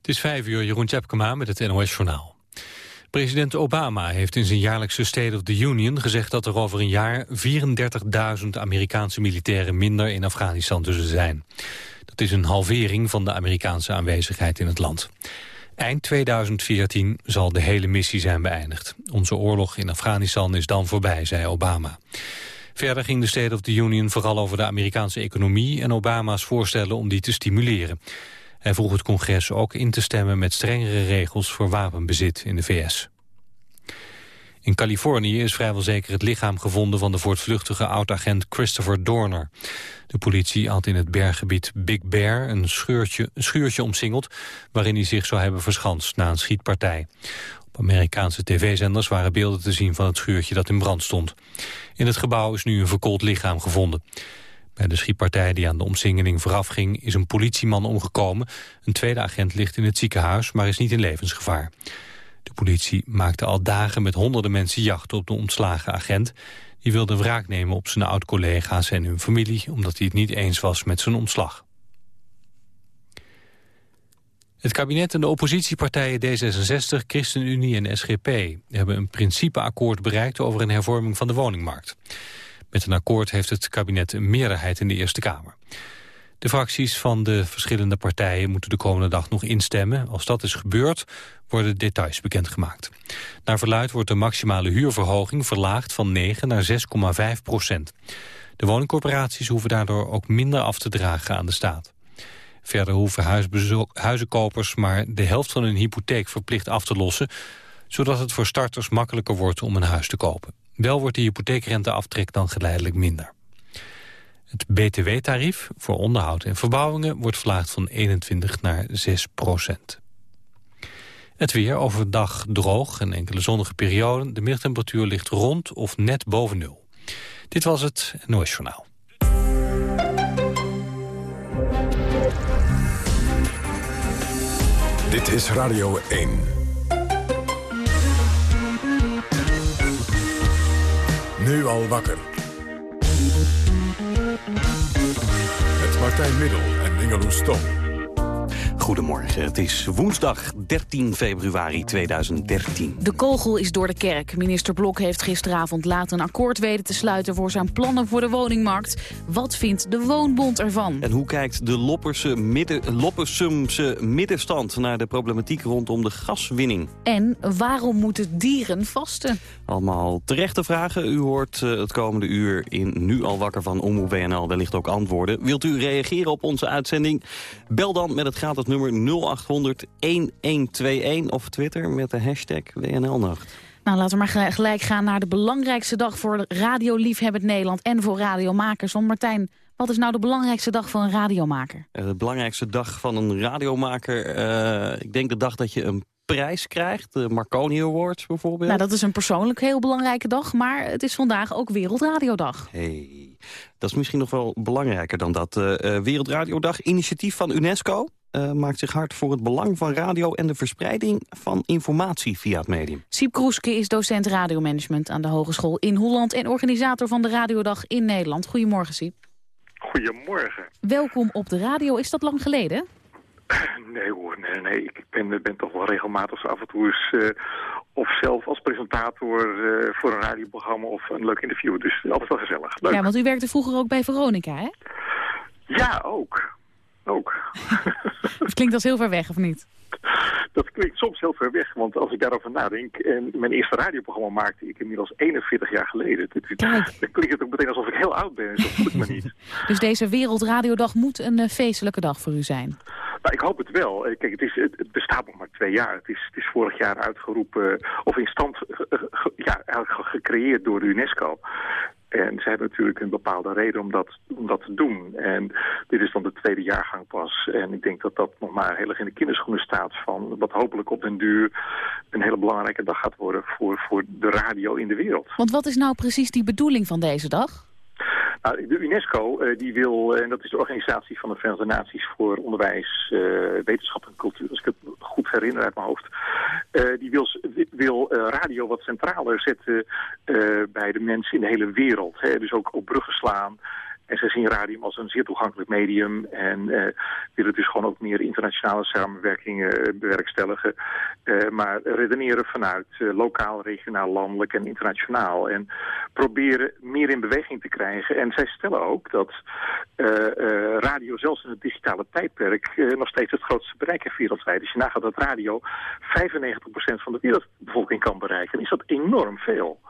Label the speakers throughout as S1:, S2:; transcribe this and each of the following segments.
S1: Het is vijf uur, Jeroen Tjepkema met het NOS-journaal. President Obama heeft in zijn jaarlijkse State of the Union gezegd dat er over een jaar 34.000 Amerikaanse militairen minder in Afghanistan zullen zijn. Dat is een halvering van de Amerikaanse aanwezigheid in het land. Eind 2014 zal de hele missie zijn beëindigd. Onze oorlog in Afghanistan is dan voorbij, zei Obama. Verder ging de State of the Union vooral over de Amerikaanse economie... en Obama's voorstellen om die te stimuleren. Hij vroeg het congres ook in te stemmen met strengere regels voor wapenbezit in de VS. In Californië is vrijwel zeker het lichaam gevonden van de voortvluchtige oud-agent Christopher Dorner. De politie had in het berggebied Big Bear een, scheurtje, een schuurtje omsingeld waarin hij zich zou hebben verschanst na een schietpartij. Op Amerikaanse tv-zenders waren beelden te zien van het schuurtje dat in brand stond. In het gebouw is nu een verkoold lichaam gevonden. Bij de schietpartij die aan de omsingeling voorafging is een politieman omgekomen. Een tweede agent ligt in het ziekenhuis, maar is niet in levensgevaar. De politie maakte al dagen met honderden mensen jacht op de ontslagen agent. Die wilde wraak nemen op zijn oud-collega's en hun familie... omdat hij het niet eens was met zijn ontslag. Het kabinet en de oppositiepartijen D66, ChristenUnie en SGP... hebben een principeakkoord bereikt over een hervorming van de woningmarkt. Met een akkoord heeft het kabinet een meerderheid in de Eerste Kamer. De fracties van de verschillende partijen moeten de komende dag nog instemmen. Als dat is gebeurd, worden details bekendgemaakt. Naar verluid wordt de maximale huurverhoging verlaagd van 9 naar 6,5 procent. De woningcorporaties hoeven daardoor ook minder af te dragen aan de staat. Verder hoeven huizenkopers maar de helft van hun hypotheek verplicht af te lossen... zodat het voor starters makkelijker wordt om een huis te kopen. Wel wordt de hypotheekrenteaftrek dan geleidelijk minder. Het btw-tarief voor onderhoud en verbouwingen wordt verlaagd van 21 naar 6 procent. Het weer overdag droog en enkele zonnige perioden. De middagtemperatuur ligt rond of net boven nul. Dit was het NOS Journaal.
S2: Dit is Radio 1. Nu al wakker. Met Martijn Middel en Ingeloes Stom.
S3: Goedemorgen, het is woensdag 13 februari 2013.
S4: De kogel is door de kerk. Minister Blok heeft gisteravond laat een akkoord weten te sluiten... voor zijn plannen voor de woningmarkt. Wat vindt de Woonbond ervan?
S3: En hoe kijkt de Lopperse midden, Loppersumse middenstand... naar de problematiek rondom de gaswinning?
S4: En waarom moeten dieren vasten?
S3: Allemaal terechte vragen. U hoort uh, het komende uur in Nu al wakker van Omroep WNL wellicht ook antwoorden. Wilt u reageren op onze uitzending? Bel dan met het gratis nummer 0800 1121 of Twitter met de hashtag WNLnacht.
S4: Nou, laten we maar gelijk gaan naar de belangrijkste dag voor radioliefhebbend Nederland en voor radiomakers. Want Martijn, wat is nou de belangrijkste dag van een radiomaker?
S3: Uh, de belangrijkste dag van een radiomaker, uh, ik denk de dag dat je een prijs krijgt. De Marconi Awards bijvoorbeeld.
S4: Nou, dat is een persoonlijk heel belangrijke dag. Maar het is vandaag ook Wereldradiodag.
S3: Hey, dat is misschien nog wel belangrijker dan dat. Uh, Wereldradiodag, initiatief van UNESCO. Uh, maakt zich hard voor het belang van radio... en de verspreiding van informatie via het medium.
S4: Siep Kroeske is docent radiomanagement aan de Hogeschool in Holland... en organisator van de Radiodag in Nederland. Goedemorgen, Siep.
S5: Goedemorgen.
S4: Welkom op de radio. Is dat lang geleden?
S5: Nee hoor, nee, nee. Ik ben, ben toch wel regelmatig af en toe eens... Uh, of zelf als presentator uh, voor een radioprogramma of een leuk interview. Dus altijd wel gezellig. Leuk.
S4: Ja, want u werkte vroeger ook bij Veronica, hè?
S5: Ja, ook. Ook.
S4: dat klinkt als heel ver weg, of niet?
S5: Dat klinkt soms heel ver weg, want als ik daarover nadenk... en mijn eerste radioprogramma maakte ik inmiddels 41 jaar geleden... dan klinkt het ook meteen alsof ik heel oud ben, zo voel ik me niet.
S4: dus deze Wereldradiodag moet een uh, feestelijke dag voor u zijn?
S5: Nou, ik hoop het wel. Eh, kijk, het, is, het, bestaat nog maar twee jaar. Het is, het is vorig jaar uitgeroepen, of in stand ja, gecreëerd door de UNESCO. En ze hebben natuurlijk een bepaalde reden om dat, om dat te doen. En dit is dan de tweede jaargang pas. En ik denk dat dat nog maar heel erg in de kinderschoenen staat... van wat hopelijk op den duur een hele belangrijke dag gaat worden... voor, voor de radio in de wereld.
S4: Want wat is nou precies die bedoeling van deze dag?
S5: Nou, de UNESCO uh, die wil, en dat is de organisatie van de Verenigde Naties voor onderwijs, uh, wetenschap en cultuur, als ik het goed herinner uit mijn hoofd, die wil, wil radio wat centraler zetten bij de mensen in de hele wereld. Hè? Dus ook op bruggen slaan En ze zien radium als een zeer toegankelijk medium en willen dus gewoon ook meer internationale samenwerkingen bewerkstelligen. maar redeneren vanuit lokaal, regionaal, landelijk en internationaal. En proberen meer in beweging te krijgen. En zij stellen ook dat radio zelfs in het digitale tijdperk nog steeds het grootste bereik heeft wereldwijd. Dus je nagaat dat radio 95% van de wereldbevolking kan bereiken, is dat enorm veel.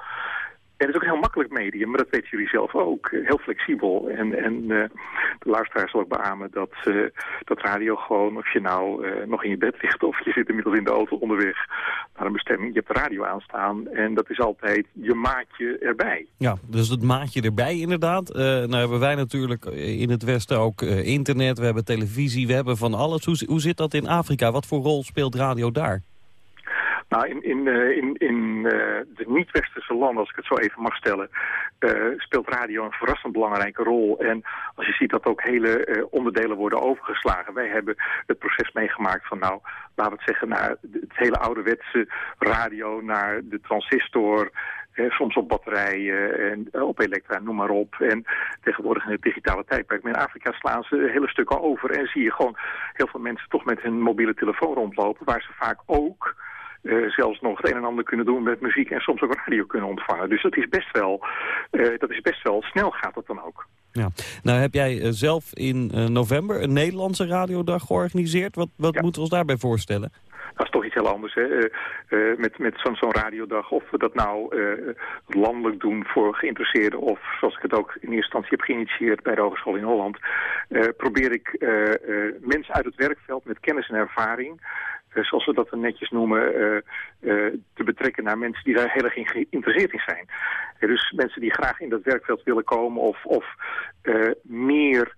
S5: En het is ook een heel makkelijk medium, maar dat weten jullie zelf ook. Eh, heel flexibel. En, en uh, de luisteraar zal ook beamen dat, uh, dat radio gewoon, of je nou nog in je bed ligt of je zit inmiddels in de auto onderweg naar een bestemming. Je hebt de radio aanstaan en dat is altijd je maatje erbij.
S3: Ja, dus het maatje erbij inderdaad. nou hebben wij natuurlijk in het Westen ook internet, we hebben televisie, we hebben van alles. Hoe zit dat in Afrika? Wat voor rol speelt radio daar?
S5: Nou, in, in, uh, in, in uh, de niet-westerse landen, als ik het zo even mag stellen, uh, speelt radio een verrassend belangrijke rol. En als je ziet dat ook hele onderdelen worden overgeslagen. Wij hebben het proces meegemaakt van, nou, laten we het zeggen, naar het hele ouderwetse radio, naar de transistor, soms op batterijen en op elektra, noem maar op. En tegenwoordig in het digitale tijdperk. Maar in Afrika slaan ze hele stukken over en zie je gewoon heel veel mensen toch met hun mobiele telefoon rondlopen, waar ze vaak ook uh, zelfs nog het een en ander kunnen doen met muziek en soms ook radio kunnen ontvangen. Dus dat is best wel, uh, dat is best wel snel gaat dat dan ook.
S3: Ja. Nou heb jij uh, zelf in november een Nederlandse radiodag georganiseerd. Wat, wat ja. moeten we ons daarbij voorstellen?
S5: Dat is toch iets heel anders. Hè? Uh, met met zo'n zo radiodag, of we dat nou uh, landelijk doen voor geïnteresseerden... of zoals ik het ook in eerste instantie heb geïnitieerd bij de Hogeschool in Holland... probeer ik mensen uit het werkveld met kennis en ervaring... Eh, zoals we dat dan netjes noemen, uh, uh, te betrekken naar mensen die daar heel erg in geïnteresseerd in zijn. dus mensen die graag in dat werkveld willen komen of, of meer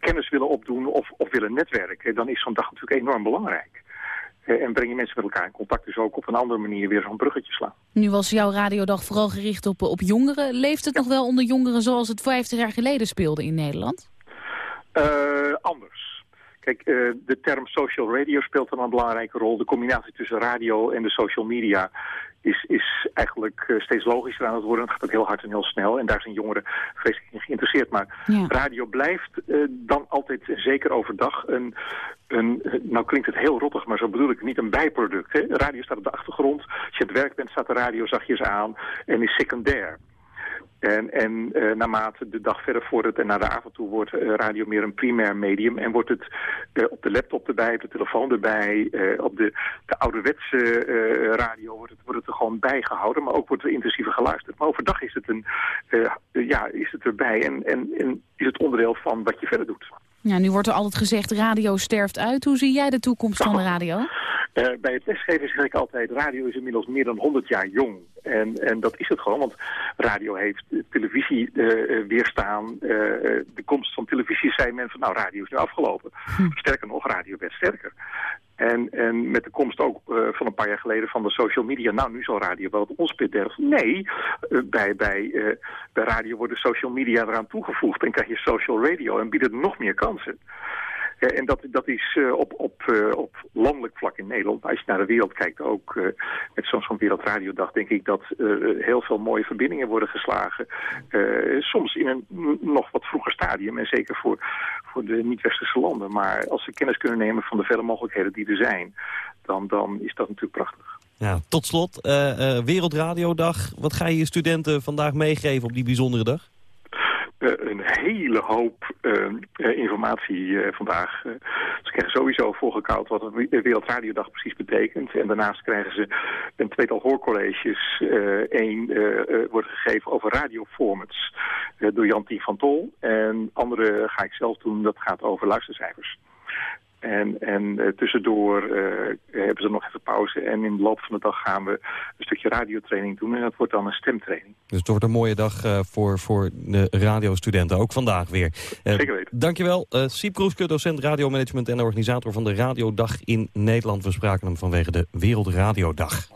S5: kennis willen opdoen of, of willen netwerken, dan is zo'n dag natuurlijk enorm belangrijk. en breng je mensen met elkaar in contact, dus ook op een andere manier weer zo'n bruggetje slaan.
S4: Nu was jouw radiodag vooral gericht op, op jongeren. Leeft het nog wel onder jongeren zoals het 50 jaar geleden speelde in Nederland?
S5: anders. Kijk, uh, de term social radio speelt dan een belangrijke rol. De combinatie tussen radio en de social media is, is eigenlijk uh, steeds logischer aan het worden. Het gaat ook heel hard en heel snel. En daar zijn jongeren vreselijk in geïnteresseerd. Maar ja. radio blijft uh, dan altijd, zeker overdag, een, een... Nou klinkt het heel rottig, maar zo bedoel ik het niet. Een bijproduct. Hè? Radio staat op de achtergrond. Als je aan het werk bent, staat de radio zachtjes aan. En is secundair. En, en uh, naarmate de dag verder vordert en naar de avond toe wordt uh, radio meer een primair medium. En wordt het uh, op de laptop erbij, op de telefoon erbij, op de, de ouderwetse radio wordt het, wordt het er gewoon bijgehouden. Maar ook wordt er intensiever geluisterd. Maar overdag is het, een, ja, is het erbij en, en, en is het onderdeel van wat je verder doet.
S4: Ja, nu wordt er altijd gezegd radio sterft uit. Hoe zie jij de toekomst van de radio?
S5: Uh, bij het lesgeven zeg ik altijd, radio is inmiddels meer dan 100 jaar jong. En, en dat is het gewoon, want radio heeft televisie uh, weerstaan. Uh, de komst van televisie zei men van, nou, radio is nu afgelopen. Hm. Sterker nog, radio werd sterker. En, en met de komst ook uh, van een paar jaar geleden van de social media, nou nu zal radio wel ons bederft. Nee, uh, bij, bij, uh, bij radio worden social media eraan toegevoegd en krijg je social radio en biedt het nog meer kansen. Uh, en dat, dat is uh, op, op, uh, op landelijk vlak in Nederland. Als je naar de wereld kijkt, ook met zo'n zo Wereldradiodag, denk ik dat heel veel mooie verbindingen worden geslagen. soms in een nog wat vroeger stadium en zeker voor, voor de niet-westerse landen. Maar als ze kennis kunnen nemen van de vele mogelijkheden die er zijn, dan, dan is dat natuurlijk prachtig.
S3: Ja, tot slot, Wereldradiodag. Wat ga je je studenten vandaag meegeven op die bijzondere dag?
S5: Uh, een hele hoop uh, uh, informatie vandaag. ze krijgen sowieso voorgekoud wat de Wereldradiodag precies betekent. En daarnaast krijgen ze een tweetal hoorcolleges. Eén wordt gegeven over radioformats door Jan van Tol. En andere ga ik zelf doen, dat gaat over luistercijfers. En, en uh, tussendoor uh, hebben ze nog even pauze. En in de loop van de dag gaan we een stukje radiotraining doen. En dat wordt dan een stemtraining.
S3: Dus het wordt een mooie dag uh, voor, voor de radiostudenten. Ook vandaag weer.
S5: Zeker weten.
S3: Dankjewel. Siep Kroeske, docent radiomanagement en organisator van de Radiodag in Nederland. We spraken hem vanwege de Wereldradiodag.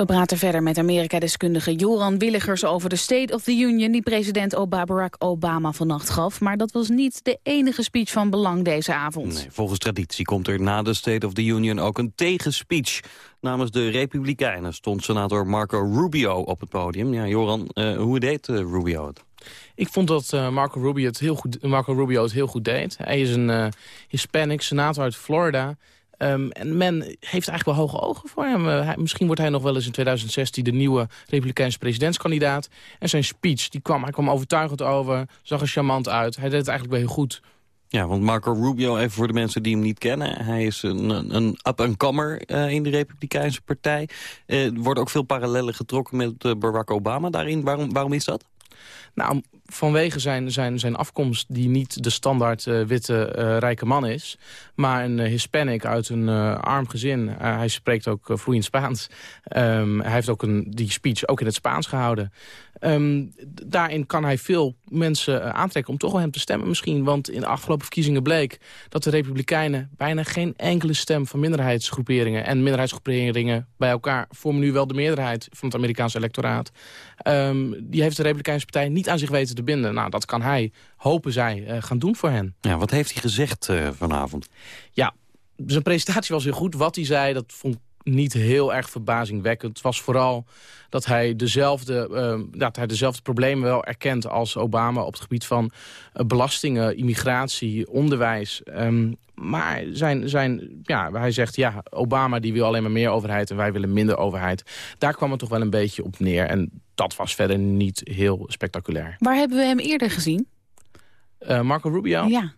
S4: We praten verder met Amerika-deskundige Joran Willigers over de State of the Union... die president Barack Obama vannacht gaf. Maar dat was niet de enige speech van belang deze avond.
S3: Nee, volgens traditie komt er na de State of the Union ook een tegenspeech. Namens de Republikeinen stond senator Marco Rubio op het podium. Ja, Joran, uh, hoe deed uh, Rubio het?
S6: Ik vond dat Marco, Rubio het heel goed, Marco Rubio het heel goed deed. Hij is een Hispanic senator uit Florida. Ehm, en men heeft eigenlijk wel hoge ogen voor hem. Uh, misschien wordt hij nog wel eens in 2016 de nieuwe Republikeinse presidentskandidaat. En zijn speech, die kwam, hij kwam overtuigend over, zag er charmant uit. Hij deed het eigenlijk wel heel goed.
S3: Ja, want Marco Rubio, even voor de mensen die hem niet kennen... hij is een, een up-and-comer uh, in de Republikeinse partij. Uh, er worden ook veel parallellen getrokken met Barack Obama daarin. Waarom, waarom is dat?
S6: Nou, vanwege zijn, zijn, zijn afkomst die niet de standaard uh, witte uh, rijke man is... maar een uh, Hispanic uit een arm gezin. hij spreekt ook vloeiend Spaans. Um, hij heeft ook een, die speech ook in het Spaans gehouden. Um, daarin kan hij veel mensen aantrekken om toch wel hem te stemmen misschien. Want in de afgelopen verkiezingen bleek dat de Republikeinen... bijna geen enkele stem van minderheidsgroeperingen... en minderheidsgroeperingen bij elkaar vormen nu wel de meerderheid van het Amerikaanse electoraat. Um, die heeft de Republikeinse partij niet aan zich weten te binden. Nou, dat kan hij, hopen zij, uh, gaan doen voor hen.
S3: Ja, wat heeft hij gezegd uh, vanavond?
S6: Ja, zijn presentatie was heel goed. Wat hij zei, dat vond niet heel erg verbazingwekkend. Het was vooral dat hij dezelfde, uh, dat hij dezelfde problemen wel erkent als Obama... op het gebied van uh, belastingen, immigratie, onderwijs. Um, maar zijn, zijn, ja, hij zegt, ja, Obama die wil alleen maar meer overheid... en wij willen minder overheid. Daar kwam het toch wel een beetje op neer. En dat was verder niet heel spectaculair.
S4: Waar hebben we hem eerder gezien?
S6: Uh, Marco Rubio?
S4: Ja.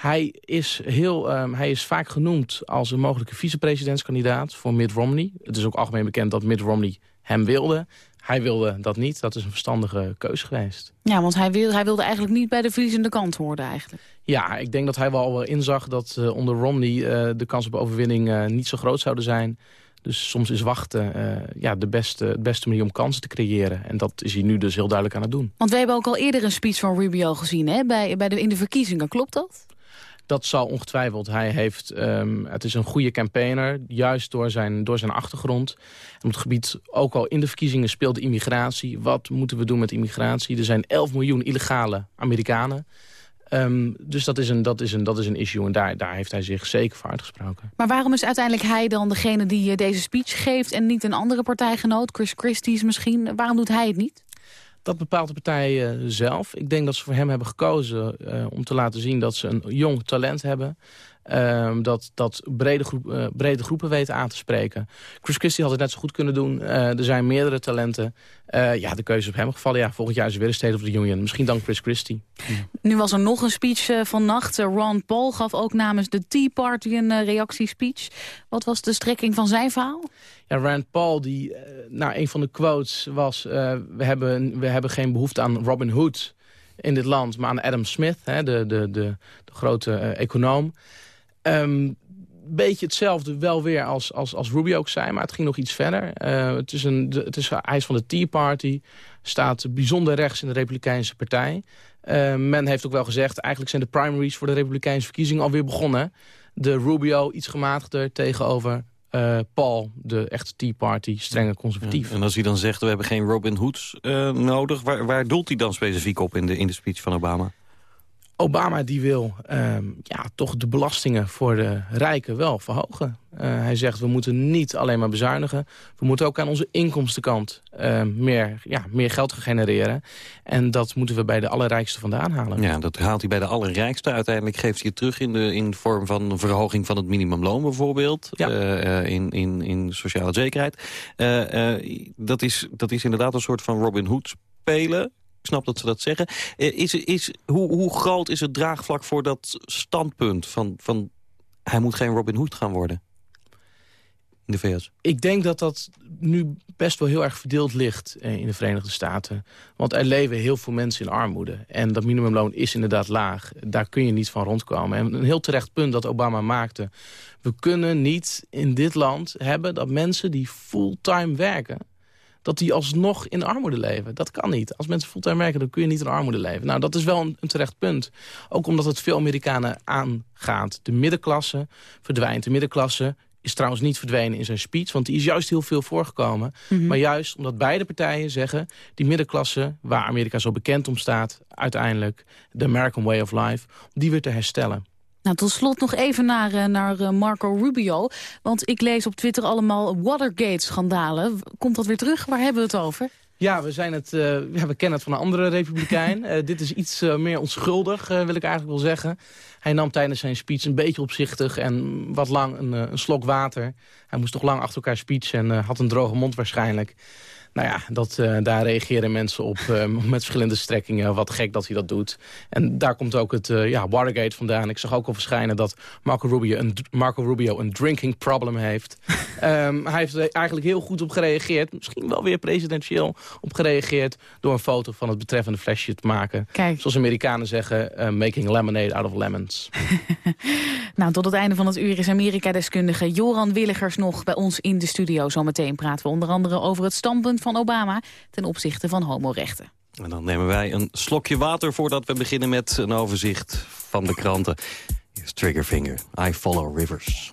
S6: Hij is, heel, um, hij is vaak genoemd als een mogelijke vicepresidentskandidaat voor Mitt Romney. Het is ook algemeen bekend dat Mitt Romney hem wilde. Hij wilde dat niet. Dat is een verstandige keuze geweest.
S4: Ja, want hij, wil, hij wilde eigenlijk niet bij de verliezende kant worden eigenlijk.
S6: Ja, ik denk dat hij wel, wel inzag dat uh, onder Romney uh, de kans op overwinning uh, niet zo groot zouden zijn. Dus soms is wachten uh, ja, de beste, de beste manier om kansen te creëren. En dat is hij nu dus heel duidelijk aan het doen.
S4: Want we hebben ook al eerder een speech van Rubio gezien hè? Bij, bij de, in de verkiezingen. Klopt dat?
S6: Dat zal ongetwijfeld. Hij heeft, um, het is een goede campaigner, juist door zijn, door zijn achtergrond. En op het gebied, ook al in de verkiezingen speelde immigratie. Wat moeten we doen met immigratie? Er zijn 11 miljoen illegale Amerikanen. Um, dus dat is, een, dat, is een, dat is een issue en daar, daar heeft hij zich zeker voor uitgesproken.
S4: Maar waarom is uiteindelijk hij dan degene die deze speech geeft... en niet een andere partijgenoot, Chris Christie's misschien? Waarom doet hij het niet?
S6: Dat bepaalt de partij uh, zelf. Ik denk dat ze voor hem hebben gekozen uh, om te laten zien dat ze een jong talent hebben. Um, dat, dat brede, groep, uh, brede groepen weten aan te spreken. Chris Christie had het net zo goed kunnen doen. Uh, er zijn meerdere talenten. Uh, ja, de keuze is op hem gevallen. Ja, volgend jaar is er weer een State of the Union. Misschien dan Chris Christie.
S4: Nu was er nog een speech vannacht. Ron Paul gaf ook namens de Tea Party een reactiespeech. Wat was de strekking van zijn verhaal?
S6: Ja, Rand Paul, die, nou, een van de quotes was... we, hebben, we hebben geen behoefte aan Robin Hood in dit land... maar aan Adam Smith, hè, de, de, de, de grote econoom... Um, beetje hetzelfde wel weer als, als, als Rubio ook zei, maar het ging nog iets verder. Uh, het is een, het is, hij is van de Tea Party, staat bijzonder rechts in de Republikeinse Partij. Uh, men heeft ook wel gezegd, eigenlijk zijn de primaries voor de Republikeinse verkiezingen alweer begonnen. De Rubio iets gematigder tegenover uh, Paul, de echte Tea Party, strenge conservatief.
S3: Ja, en als hij dan zegt, we hebben geen Robin Hoods nodig, waar, waar doelt hij dan specifiek op in de, in de speech van Obama?
S6: Obama die wil um, ja, toch de belastingen voor de rijken wel verhogen. Uh, hij zegt we moeten niet alleen maar bezuinigen. We moeten ook aan onze inkomstenkant uh, meer, ja, meer geld genereren. En dat moeten we bij de allerrijkste vandaan halen.
S3: Ja, dat haalt hij bij de allerrijkste. Uiteindelijk geeft hij het terug in de in vorm van een verhoging van het minimumloon bijvoorbeeld. Ja. Uh, in, in, in sociale zekerheid. dat, is, dat is inderdaad een soort van Robin Hood spelen snap dat ze dat zeggen. Eh, is, is, hoe, hoe groot is het draagvlak voor dat standpunt van, van hij moet geen Robin Hood gaan worden? In de VS.
S6: Ik denk dat dat nu best wel heel erg verdeeld ligt eh, in de Verenigde Staten. Want er leven heel veel mensen in armoede. En dat minimumloon is inderdaad laag. Daar kun je niet van rondkomen. En een heel terecht punt dat Obama maakte. We kunnen niet in dit land hebben dat mensen die fulltime werken dat die alsnog in armoede leven. Dat kan niet. Als mensen fulltime werken, dan kun je niet in armoede leven. Nou, dat is wel een, een terecht punt. Ook omdat het veel Amerikanen aangaat. De middenklasse verdwijnt. De middenklasse is trouwens niet verdwenen in zijn speech, want die is juist heel veel voorgekomen. Mm -hmm. Maar juist omdat beide partijen zeggen... die middenklasse, waar Amerika zo bekend om staat... uiteindelijk, de American Way of Life, die weer te herstellen.
S4: Nou, tot slot nog even naar, eh, naar eh, Marco Rubio. Want ik lees op Twitter allemaal Watergate-schandalen. Komt dat weer terug? Waar hebben we het over?
S6: Ja, we, zijn het, uh, ja, we kennen het van een andere republikein. uh, dit is iets uh, meer onschuldig, wil ik eigenlijk wel zeggen. Hij nam tijdens zijn speech een beetje opzichtig en wat lang een, een slok water. Hij moest toch lang achter elkaar speechen en had een droge mond waarschijnlijk. Nou ja, dat, uh, daar reageren mensen op uh, met verschillende strekkingen. Wat gek dat hij dat doet. En daar komt ook het uh, ja, Watergate vandaan. Ik zag ook al verschijnen dat Marco Rubio een, Marco Rubio een drinking problem heeft. um, hij heeft er eigenlijk heel goed op gereageerd. Misschien wel weer presidentieel op gereageerd... door een foto van het betreffende flesje te maken.
S4: Kijk.
S6: Zoals Amerikanen zeggen, making lemonade out of lemons.
S4: nou, tot het einde van het uur is Amerika-deskundige Joran Willigers nog bij ons in de studio. Zometeen praten we onder andere over het standpunt van Obama ten opzichte van homorechten.
S3: En dan nemen wij een slokje water voordat we beginnen met een overzicht van de kranten. Hier is Triggerfinger, I Follow Rivers.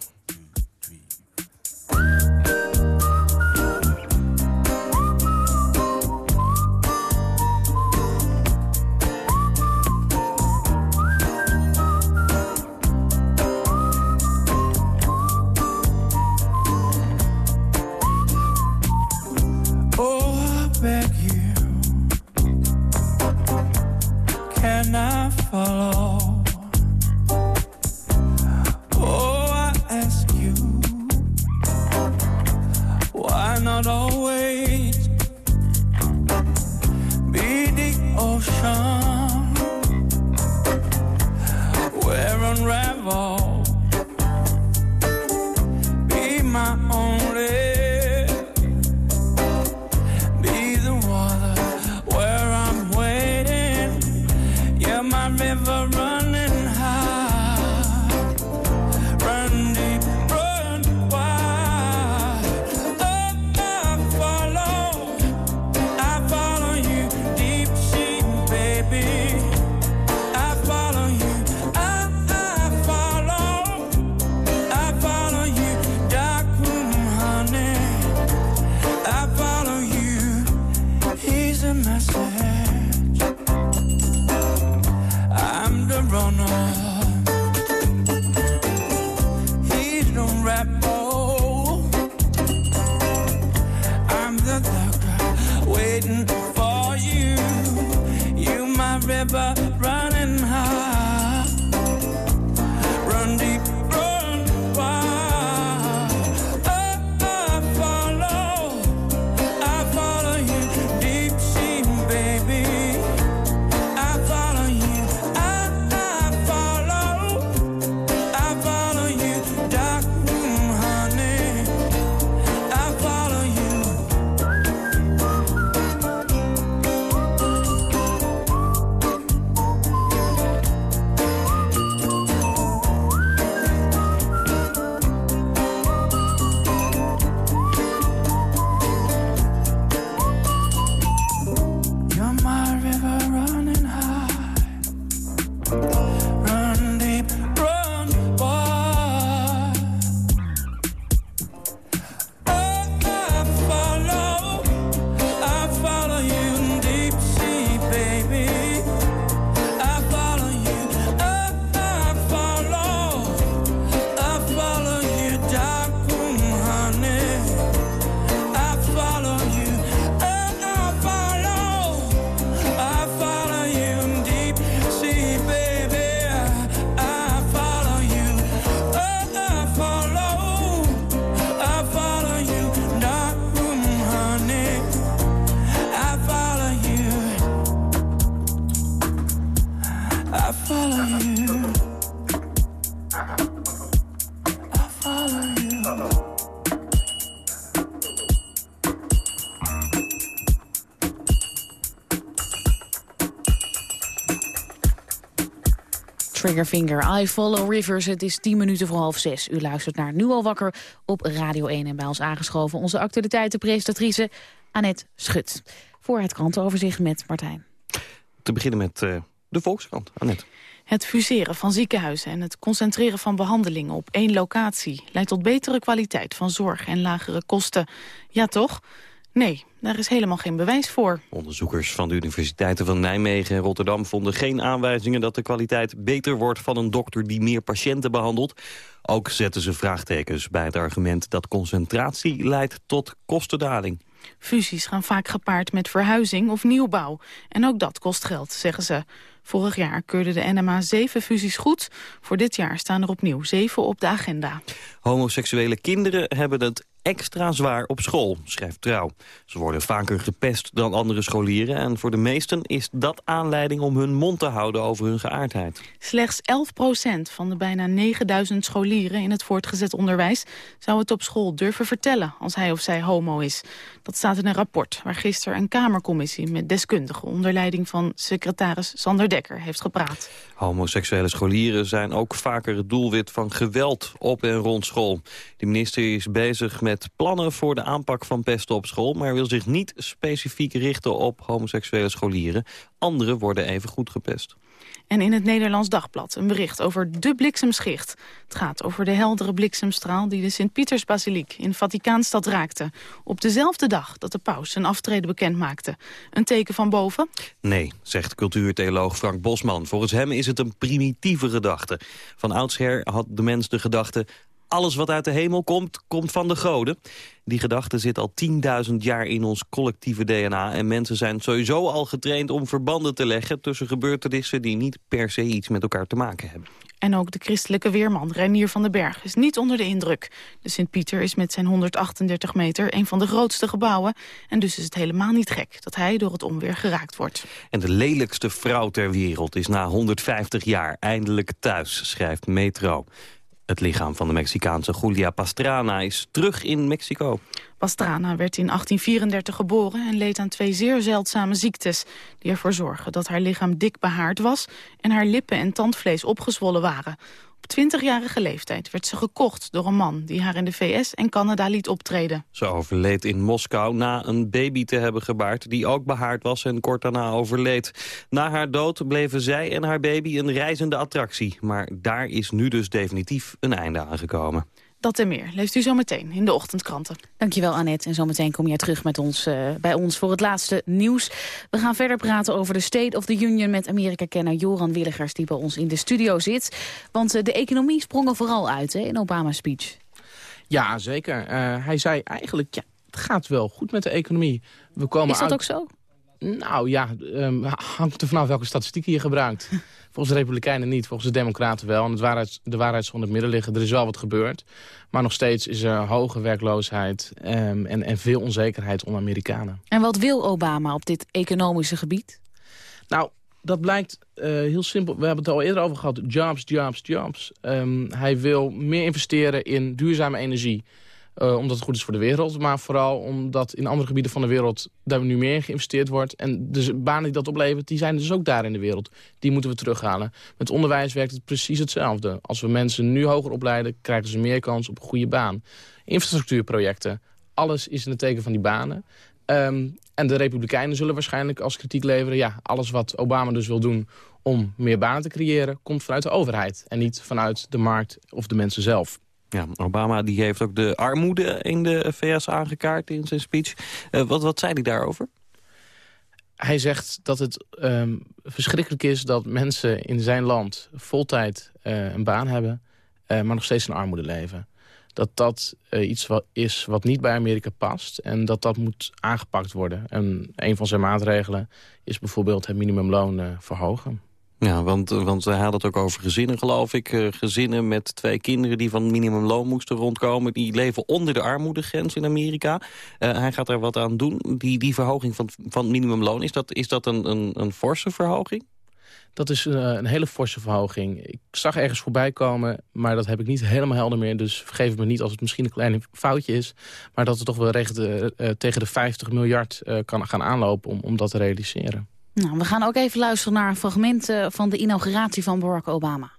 S7: Not always be the ocean where unravel?
S4: Triggerfinger, I Follow Rivers. Het is 10 minuten voor half zes. U luistert naar Nu al wakker op Radio 1. En bij ons aangeschoven onze actualiteitenpresentatrice Annette Schut. Voor het krantenoverzicht met Martijn.
S3: Te beginnen met de Volkskrant. Annette.
S8: Het fuseren van ziekenhuizen en het concentreren van behandelingen op één locatie... leidt tot betere kwaliteit van zorg en lagere kosten. Ja, toch? Nee, daar is helemaal geen bewijs voor.
S3: Onderzoekers van de universiteiten van Nijmegen en Rotterdam vonden geen aanwijzingen dat de kwaliteit beter wordt van een dokter die meer patiënten behandelt. Ook zetten ze vraagtekens bij het argument dat concentratie leidt tot kostendaling.
S8: Fusies gaan vaak gepaard met verhuizing of nieuwbouw. En ook dat kost geld, zeggen ze. Vorig jaar keurde de NMA zeven fusies goed. Voor dit jaar staan er opnieuw zeven op de agenda.
S3: Homoseksuele kinderen hebben het extra zwaar op school, schrijft Trouw. Ze worden vaker gepest dan andere scholieren... en voor de meesten is dat aanleiding om hun mond te houden over hun geaardheid.
S8: Slechts 11% van de bijna 9000 scholieren in het voortgezet onderwijs... zou het op school durven vertellen als hij of zij homo is. Dat staat in een rapport waar gisteren een Kamercommissie... met deskundigen onder leiding van secretaris Sander Dekker heeft gepraat.
S3: Homoseksuele scholieren zijn ook vaker het doelwit van geweld op en rond school. De minister is bezig met plannen voor de aanpak van pesten op school... maar wil zich niet specifiek richten op homoseksuele scholieren. Anderen worden even goed gepest.
S8: En in het Nederlands Dagblad een bericht over de bliksemschicht. Het gaat over de heldere bliksemstraal die de Sint-Pietersbasiliek in Vaticaanstad raakte. Op dezelfde dag dat de paus zijn aftreden bekend maakte. Een teken van boven?
S3: Nee, zegt cultuurtheoloog Frank Bosman. Volgens hem is het een primitieve gedachte. Van oudsher had de mens de gedachte alles wat uit de hemel komt, komt van de goden. Die gedachte zit al 10.000 jaar in ons collectieve DNA... en mensen zijn sowieso al getraind om verbanden te leggen... tussen gebeurtenissen die niet per se iets met elkaar te maken hebben.
S8: En ook de christelijke weerman Reinier van den Berg is niet onder de indruk. De Sint-Pieter is met zijn 138 meter een van de grootste gebouwen... en dus is het helemaal niet gek dat hij door het onweer geraakt wordt.
S3: En de lelijkste vrouw ter wereld is na 150 jaar eindelijk thuis, schrijft Metro. Het lichaam van de Mexicaanse Julia Pastrana is terug in Mexico.
S8: Pastrana werd in 1834 geboren en leed aan twee zeer zeldzame ziektes... die ervoor zorgen dat haar lichaam dik behaard was... en haar lippen en tandvlees opgezwollen waren. Op 20-jarige leeftijd werd ze gekocht door een man die haar in de VS en Canada liet optreden.
S3: Ze overleed in Moskou na een baby te hebben gebaard die ook behaard was en kort daarna overleed. Na haar dood bleven zij en haar baby een reizende attractie. Maar daar is nu dus definitief een einde aangekomen.
S8: Dat en meer leest u zo meteen in de ochtendkranten.
S4: Dankjewel Annette. En zometeen kom jij terug met ons, uh, bij ons voor het laatste nieuws. We gaan verder praten over de State of the Union met Amerika-kenner Joran Willigers... die bij ons in de studio zit. Want uh, de economie sprong er vooral uit hè, in Obama's speech.
S6: Ja, zeker. Uh, hij zei eigenlijk, ja, het gaat wel goed met de economie.
S4: We komen Is dat ook zo?
S6: Nou ja, um, hangt er vanaf welke statistieken je gebruikt. volgens de Republikeinen niet, volgens de Democraten wel. En het waarheid, de waarheid zal in het midden liggen. Er is wel wat gebeurd. Maar nog steeds is er hoge werkloosheid um, en, en veel onzekerheid onder Amerikanen.
S4: En wat wil Obama op dit economische gebied?
S6: Nou, dat blijkt uh, heel simpel. We hebben het al eerder over gehad. Jobs, jobs, jobs. Um, hij wil meer investeren in duurzame energie. Uh, omdat het goed is voor de wereld. Maar vooral omdat in andere gebieden van de wereld... daar nu meer geïnvesteerd wordt. En de banen die dat oplevert, die zijn dus ook daar in de wereld. Die moeten we terughalen. Met onderwijs werkt het precies hetzelfde. Als we mensen nu hoger opleiden, krijgen ze meer kans op een goede baan. Infrastructuurprojecten, alles is in het teken van die banen. Um, en de Republikeinen zullen waarschijnlijk als kritiek leveren... ja, alles wat Obama dus wil doen om meer banen te creëren... komt vanuit de overheid en niet vanuit de markt of de mensen zelf.
S3: Obama die heeft ook de armoede in de VS aangekaart in zijn speech. Uh, wat, wat zei hij daarover?
S6: Hij zegt dat het um, verschrikkelijk is dat mensen in zijn land voltijd uh, een baan hebben... Uh, maar nog steeds in armoede leven. Dat dat iets wat is wat niet bij Amerika past en dat dat moet aangepakt worden. En een van zijn maatregelen is bijvoorbeeld het minimumloon verhogen.
S3: Ja, want, want hij had het ook over gezinnen, geloof ik. Uh, gezinnen met twee kinderen die van minimumloon moesten rondkomen. Die leven onder de armoedegrens in Amerika. Uh, hij gaat er wat aan doen. Die, die verhoging van, van minimumloon, is dat, is dat een, een, een forse verhoging?
S6: Dat is een, een, hele forse verhoging. Ik zag ergens voorbij komen, maar dat heb ik niet helemaal helder meer. Dus vergeef me niet als het misschien een klein foutje is. Maar dat het toch wel recht, uh, tegen de 50 miljard kan gaan aanlopen om, om dat te realiseren.
S4: Nou, we gaan ook even luisteren naar een fragment uh, van de inauguratie van Barack Obama.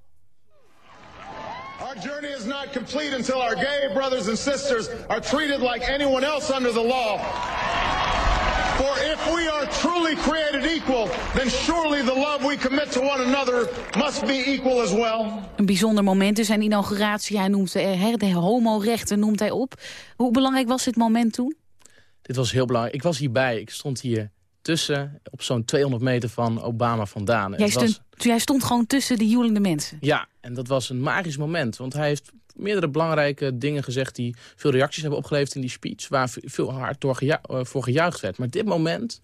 S9: Our journey is not complete until our gay brothers and sisters are treated like anyone else under the law. For if we are truly created equal, then surely the love we commit to one another must be equal as well.
S4: Een bijzonder moment is zijn inauguratie. Hij noemt de, de homorechten noemt hij op. Hoe belangrijk was dit moment toen?
S6: Dit was heel belangrijk. Ik was hierbij. Ik stond hier tussen op zo'n 200 meter van Obama vandaan.
S4: Jij stond, jij stond gewoon tussen de joelende mensen?
S6: Ja, en dat was een magisch moment. Want hij heeft meerdere belangrijke dingen gezegd... die veel reacties hebben opgeleverd in die speech... waar veel hard door geju uh, voor gejuicht werd. Maar dit moment,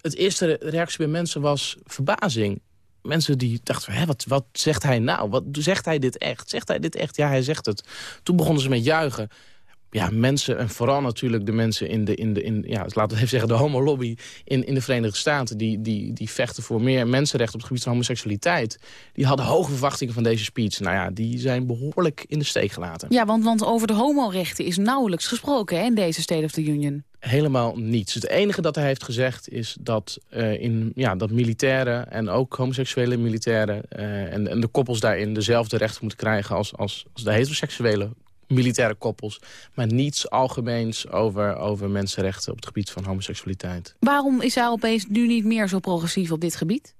S6: het eerste reactie bij mensen was verbazing. Mensen die dachten, Hé, wat, wat zegt hij nou? Wat zegt hij dit echt? Zegt hij dit echt? Ja, hij zegt het. Toen begonnen ze met juichen ja, mensen, en vooral natuurlijk de mensen in de, in de in, ja, laten we even zeggen, de homolobby in, in de Verenigde Staten, die, die, die vechten voor meer mensenrechten op het gebied van homoseksualiteit, die hadden hoge verwachtingen van deze speech. Nou ja, die zijn behoorlijk in de steek gelaten.
S4: Ja, want, want over de homorechten is nauwelijks gesproken hè, in deze State of the Union.
S6: Helemaal niets. Het enige dat hij heeft gezegd is dat, uh, in, ja, dat militairen en ook homoseksuele militairen uh, en, en de koppels daarin dezelfde rechten moeten krijgen als, als, als de heteroseksuele militaire koppels. Maar niets algemeens over, over mensenrechten op het gebied van homoseksualiteit.
S4: Waarom is hij opeens nu niet meer zo progressief op dit gebied?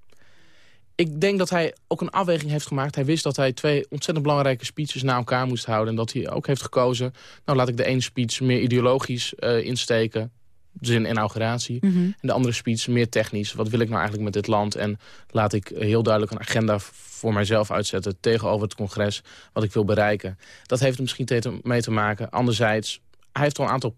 S6: Ik denk dat hij ook een afweging heeft gemaakt. Hij wist dat hij twee ontzettend belangrijke speeches na elkaar moest houden. En dat hij ook heeft gekozen, nou laat ik de ene speech meer ideologisch uh, insteken dus in inauguratie. Mm -hmm. En de andere speech meer technisch. Wat wil ik nou eigenlijk met dit land? En laat ik heel duidelijk een agenda voor mijzelf uitzetten... tegenover het congres wat ik wil bereiken. Dat heeft er misschien mee te maken. Anderzijds, hij heeft al een aantal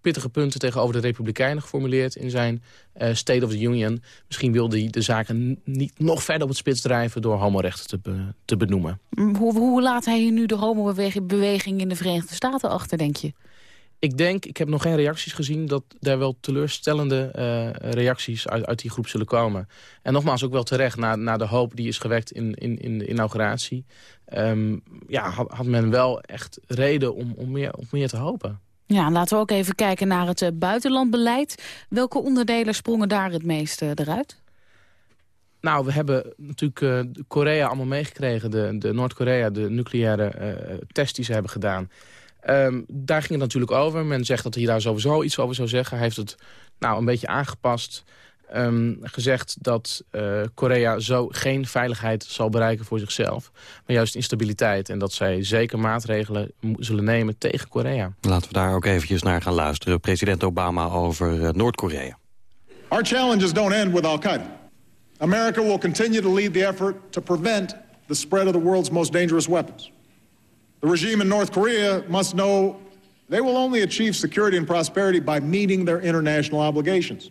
S6: pittige punten tegenover de Republikeinen geformuleerd... in zijn uh, State of the Union. Misschien wilde hij de zaken niet nog verder op het spits drijven... door homorechten te, be te benoemen.
S4: Hoe, hoe laat hij nu de homobeweging in de Verenigde Staten achter, denk je?
S6: Ik denk, ik heb nog geen reacties gezien... dat daar wel teleurstellende uh, reacties uit, uit die groep zullen komen. En nogmaals, ook wel terecht, na, na de hoop die is gewekt in, in, in de inauguratie... Um, ja, had, had, men wel echt reden om, om, meer, om meer te hopen.
S4: Ja, laten we ook even kijken naar het uh, buitenlandbeleid. Welke onderdelen sprongen daar het meeste eruit?
S6: Nou, we hebben natuurlijk uh, Korea allemaal meegekregen. De, de Noord-Korea, de nucleaire uh, test die ze hebben gedaan. Um, daar ging het natuurlijk over. Men zegt dat hij daar sowieso iets over zou zeggen. Hij heeft het nou een beetje aangepast. Um, gezegd dat uh, Korea zo geen veiligheid zal bereiken voor zichzelf. Maar juist instabiliteit. En dat zij zeker maatregelen zullen nemen tegen Korea.
S3: Laten we daar ook eventjes naar gaan luisteren. President Obama over uh, Noord-Korea.
S9: Our challenges don't end with Al-Qaeda. America will continue to lead the effort to prevent the spread of the world's most dangerous weapons. The regime in North Korea must know they will only achieve security and prosperity by meeting their international obligations.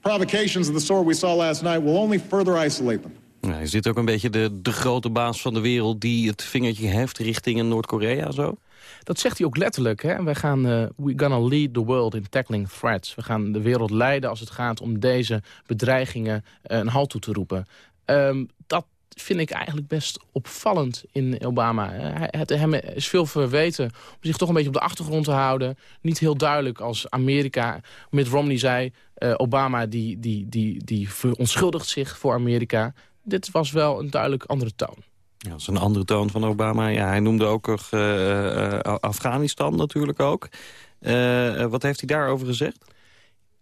S9: Provocations of the sort we saw last night will only further isolate them.
S3: Nou, is dit ook een beetje de, de grote baas van de wereld die het vingertje heft richting Noord-Korea zo?
S6: Dat zegt hij ook letterlijk. Hè? Wij gaan, uh, we gonna lead the world in tackling threats. We gaan de wereld leiden als het gaat om deze bedreigingen uh, een halt toe te roepen. Um, vind ik eigenlijk best opvallend in Obama. Het, hem is veel verweten om zich toch een beetje op de achtergrond te houden. Niet heel duidelijk als Amerika. Mitt Romney zei, uh, Obama die, die, die, die verontschuldigt zich voor Amerika. Dit was wel een duidelijk andere toon.
S3: Ja, dat is een andere toon van Obama. Ja, hij noemde ook uh, Afghanistan natuurlijk ook. Wat heeft hij daarover gezegd?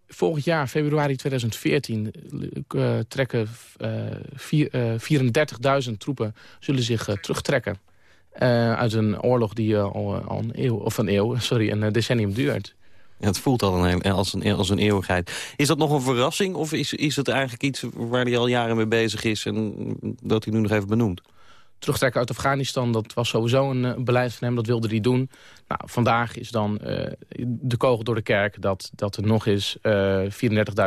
S6: Volgend jaar, februari 2014, uh, trekken uh, 34.000 troepen zullen zich terugtrekken. uit een oorlog die al, al, een eeuw, of een eeuw, sorry, een decennium duurt.
S3: Ja, het voelt al een, als, een, als een eeuwigheid. Is dat nog een verrassing of is, is het eigenlijk iets waar hij al jaren mee bezig is... en dat hij nu nog even benoemt?
S6: Terugtrekken uit Afghanistan, dat was sowieso een, een, beleid van hem, dat wilde hij doen. Nou, vandaag is dan uh, de kogel door de kerk dat, dat er nog eens uh,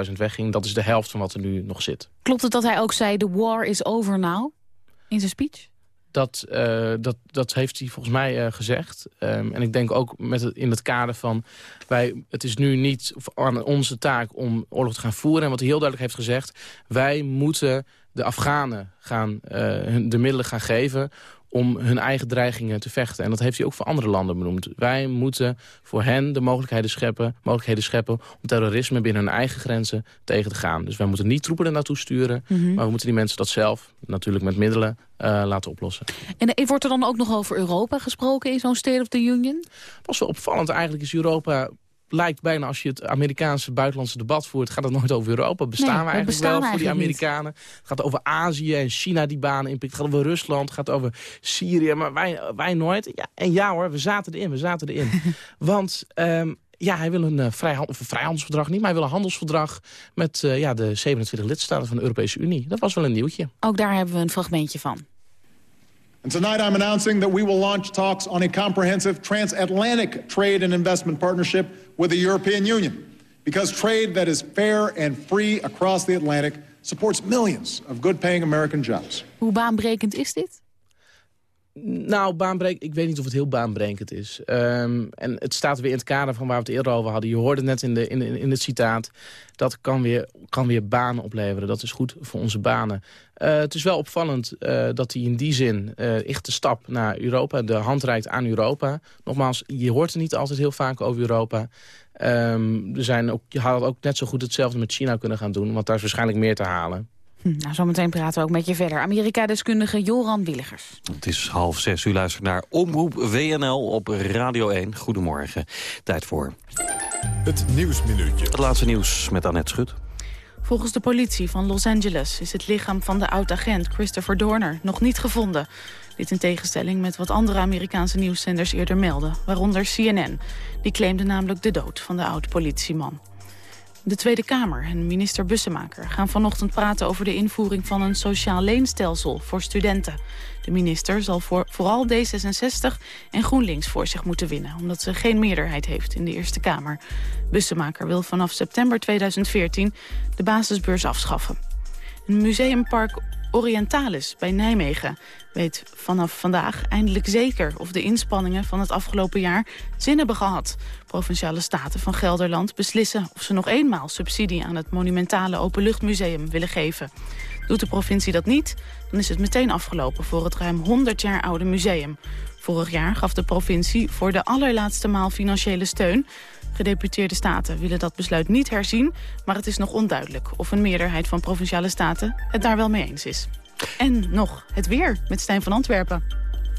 S6: 34.000 wegging. Dat is de helft van wat er nu nog zit.
S4: Klopt het dat hij ook zei, the war is over now, in zijn speech?
S6: Dat, uh, dat, dat heeft hij volgens mij uh, gezegd. Um, en ik denk ook met het, in het kader van... Wij, het is nu niet aan onze taak om oorlog te gaan voeren. En wat hij heel duidelijk heeft gezegd... wij moeten de Afghanen gaan, uh, hun de middelen gaan geven om hun eigen dreigingen te vechten. En dat heeft hij ook voor andere landen benoemd. Wij moeten voor hen de mogelijkheden scheppen, mogelijkheden scheppen... om terrorisme binnen hun eigen grenzen tegen te gaan. Dus wij moeten niet troepen er naartoe sturen... Mm -hmm. maar we moeten die mensen dat zelf, natuurlijk met middelen, uh, laten oplossen.
S4: En wordt er dan ook nog over Europa gesproken in zo'n State of the Union?
S6: Was wel opvallend. Eigenlijk is Europa lijkt bijna als je het Amerikaanse buitenlandse debat voert... gaat het nooit over Europa. Bestaan nee, we eigenlijk bestaan wel eigenlijk voor die Amerikanen? Niet. Het gaat over Azië en China die banen inpikt. Het gaat over Rusland, het gaat over Syrië. Maar wij, wij nooit. Ja, en ja hoor, we zaten erin, we zaten erin. Want um, Ja, hij wil een, uh, of een vrijhandelsverdrag niet, maar hij wil een handelsverdrag met uh, ja, de 27 lidstaten van de Europese Unie. Dat was wel een nieuwtje.
S4: Ook daar hebben we een fragmentje van.
S9: And tonight I'm announcing that we will launch talks on a comprehensive transatlantic trade and investment partnership with the European Union. Because trade that is fair and free across the Atlantic supports millions of good-paying American jobs.
S4: Hoe baanbrekend is dit?
S6: Nou, baanbrekend, ik weet niet of het heel baanbrekend is. Um, en het staat weer in het kader van waar we het eerder over hadden. Je hoorde net in, de, in, in het citaat, dat kan weer, kan weer banen opleveren. Dat is goed voor onze banen. Uh, het is wel opvallend uh, dat hij in die zin uh, echt de stap naar Europa, de hand reikt aan Europa. Nogmaals, je hoort er niet altijd heel vaak over Europa. Um, zijn ook, je had ook net zo goed hetzelfde met China kunnen gaan doen, want daar is waarschijnlijk meer te halen.
S4: Hm, nou, zometeen praten we ook met je verder. Amerika-deskundige Joran Willigers.
S3: Het is half zes. U luistert naar Omroep WNL op Radio 1. Goedemorgen. Tijd voor...
S2: Het Nieuwsminuutje.
S3: Het laatste nieuws met Annette Schut.
S8: Volgens de politie van Los Angeles is het lichaam van de oud-agent Christopher Dorner nog niet gevonden. Dit in tegenstelling met wat andere Amerikaanse nieuwszenders eerder melden, waaronder CNN. Die claimde namelijk de dood van de oud-politieman. De Tweede Kamer en minister Bussemaker gaan vanochtend praten over de invoering van een sociaal leenstelsel voor studenten. De minister zal voor, vooral D66 en GroenLinks voor zich moeten winnen, omdat ze geen meerderheid heeft in de Eerste Kamer. Bussemaker wil vanaf september 2014 de basisbeurs afschaffen. Een museumpark Orientalis bij Nijmegen weet vanaf vandaag eindelijk zeker of de inspanningen van het afgelopen jaar zin hebben gehad. Provinciale staten van Gelderland beslissen of ze nog eenmaal subsidie aan het monumentale openluchtmuseum willen geven. Doet de provincie dat niet, dan is het meteen afgelopen voor het ruim 100 jaar oude museum. Vorig jaar gaf de provincie voor de allerlaatste maal financiële steun. Gedeputeerde staten willen dat besluit niet herzien... maar het is nog onduidelijk of een meerderheid van provinciale staten het daar wel mee eens is. En nog het weer met Stijn van Antwerpen.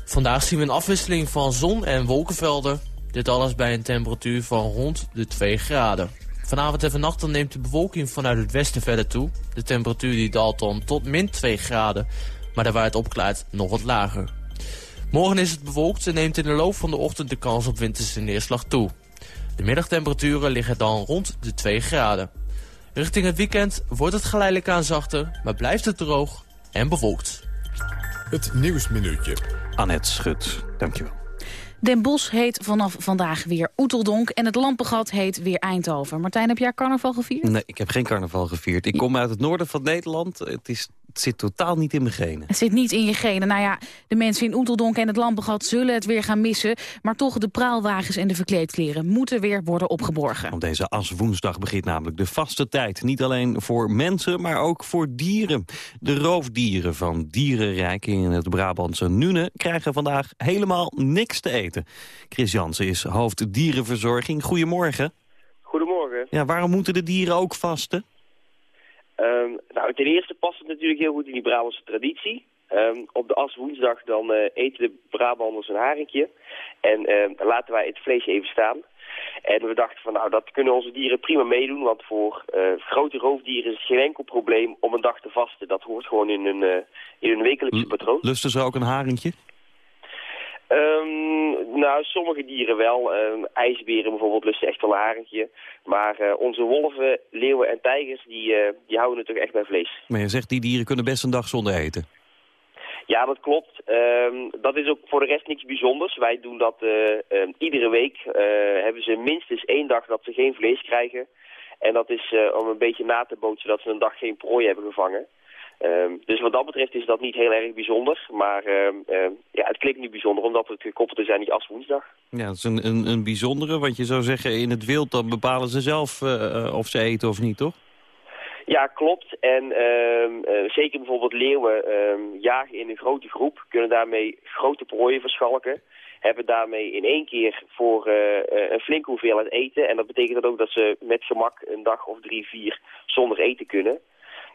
S10: Vandaag zien we een afwisseling van zon en wolkenvelden. Dit alles bij een temperatuur van rond de 2 graden. Vanavond en vannacht dan neemt de bewolking vanuit het westen verder toe. De temperatuur die daalt dan tot min 2 graden, maar daar waar het opklaart nog wat lager. Morgen is het bewolkt en neemt in de loop van de ochtend de kans op winterse neerslag toe. De middagtemperaturen liggen dan rond de 2 graden. Richting het weekend wordt het geleidelijk aan zachter, maar blijft het droog en bewolkt.
S2: Het Nieuwsminuutje.
S3: Annette Schut, dankjewel.
S4: Den Bosch heet vanaf vandaag weer Oeteldonk en het Lampengat heet weer Eindhoven. Martijn, heb jij carnaval gevierd?
S3: Nee, ik heb geen carnaval gevierd. Ik kom uit het noorden van Nederland. Het is het zit totaal niet in mijn genen.
S4: Het zit niet in je genen. Nou ja, de mensen in Oeteldonk en het Lampengat zullen het weer gaan missen. Maar toch, de praalwagens en de verkleedkleren moeten weer worden opgeborgen.
S3: Op deze aswoensdag begint namelijk de vaste tijd. Niet alleen voor mensen, maar ook voor dieren. De roofdieren van Dierenrijk in het Brabantse Nune krijgen vandaag helemaal niks te eten. Chris Jansen is hoofd dierenverzorging. Goedemorgen.
S11: Goedemorgen.
S3: Ja, waarom moeten de dieren ook vasten?
S11: Um, nou, ten eerste past het natuurlijk heel goed in die Brabantse traditie. Um, op de aswoensdag dan uh, eten de Brabanders een haringje. En uh, laten wij het vlees even staan. En we dachten van nou, dat kunnen onze dieren prima meedoen. Want voor uh, grote roofdieren is het geen enkel probleem om een dag te vasten. Dat hoort gewoon in hun, uh, in hun wekelijkse patroon.
S3: Lusten ze ook een haringje?
S11: Um, nou, sommige dieren wel. Um, ijsberen bijvoorbeeld lusten echt wel een haringje. Maar uh, onze wolven, leeuwen en tijgers, die, uh, die houden het toch echt bij vlees.
S3: Maar je zegt, die dieren kunnen best een dag zonder eten.
S11: Ja, dat klopt. Um, dat is ook voor de rest niks bijzonders. Wij doen dat uh, iedere week. hebben ze minstens één dag dat ze geen vlees krijgen. En dat is om een beetje na te bootsen dat ze een dag geen prooi hebben gevangen. Um, dus wat dat betreft is dat niet heel erg bijzonder. Maar uh, uh, ja, het klinkt niet bijzonder omdat het gekoppeld is aan die aswoensdag.
S3: Ja, dat is een, een, een bijzondere. Want je zou zeggen in het wild dan bepalen ze zelf uh, of ze eten of niet, toch?
S11: Ja, klopt. En uh, zeker bijvoorbeeld leeuwen uh, jagen in een grote groep. Kunnen daarmee grote prooien verschalken. Hebben daarmee in één keer voor een flinke hoeveelheid eten. En dat betekent dan ook dat ze met gemak een dag of drie, vier zonder eten kunnen.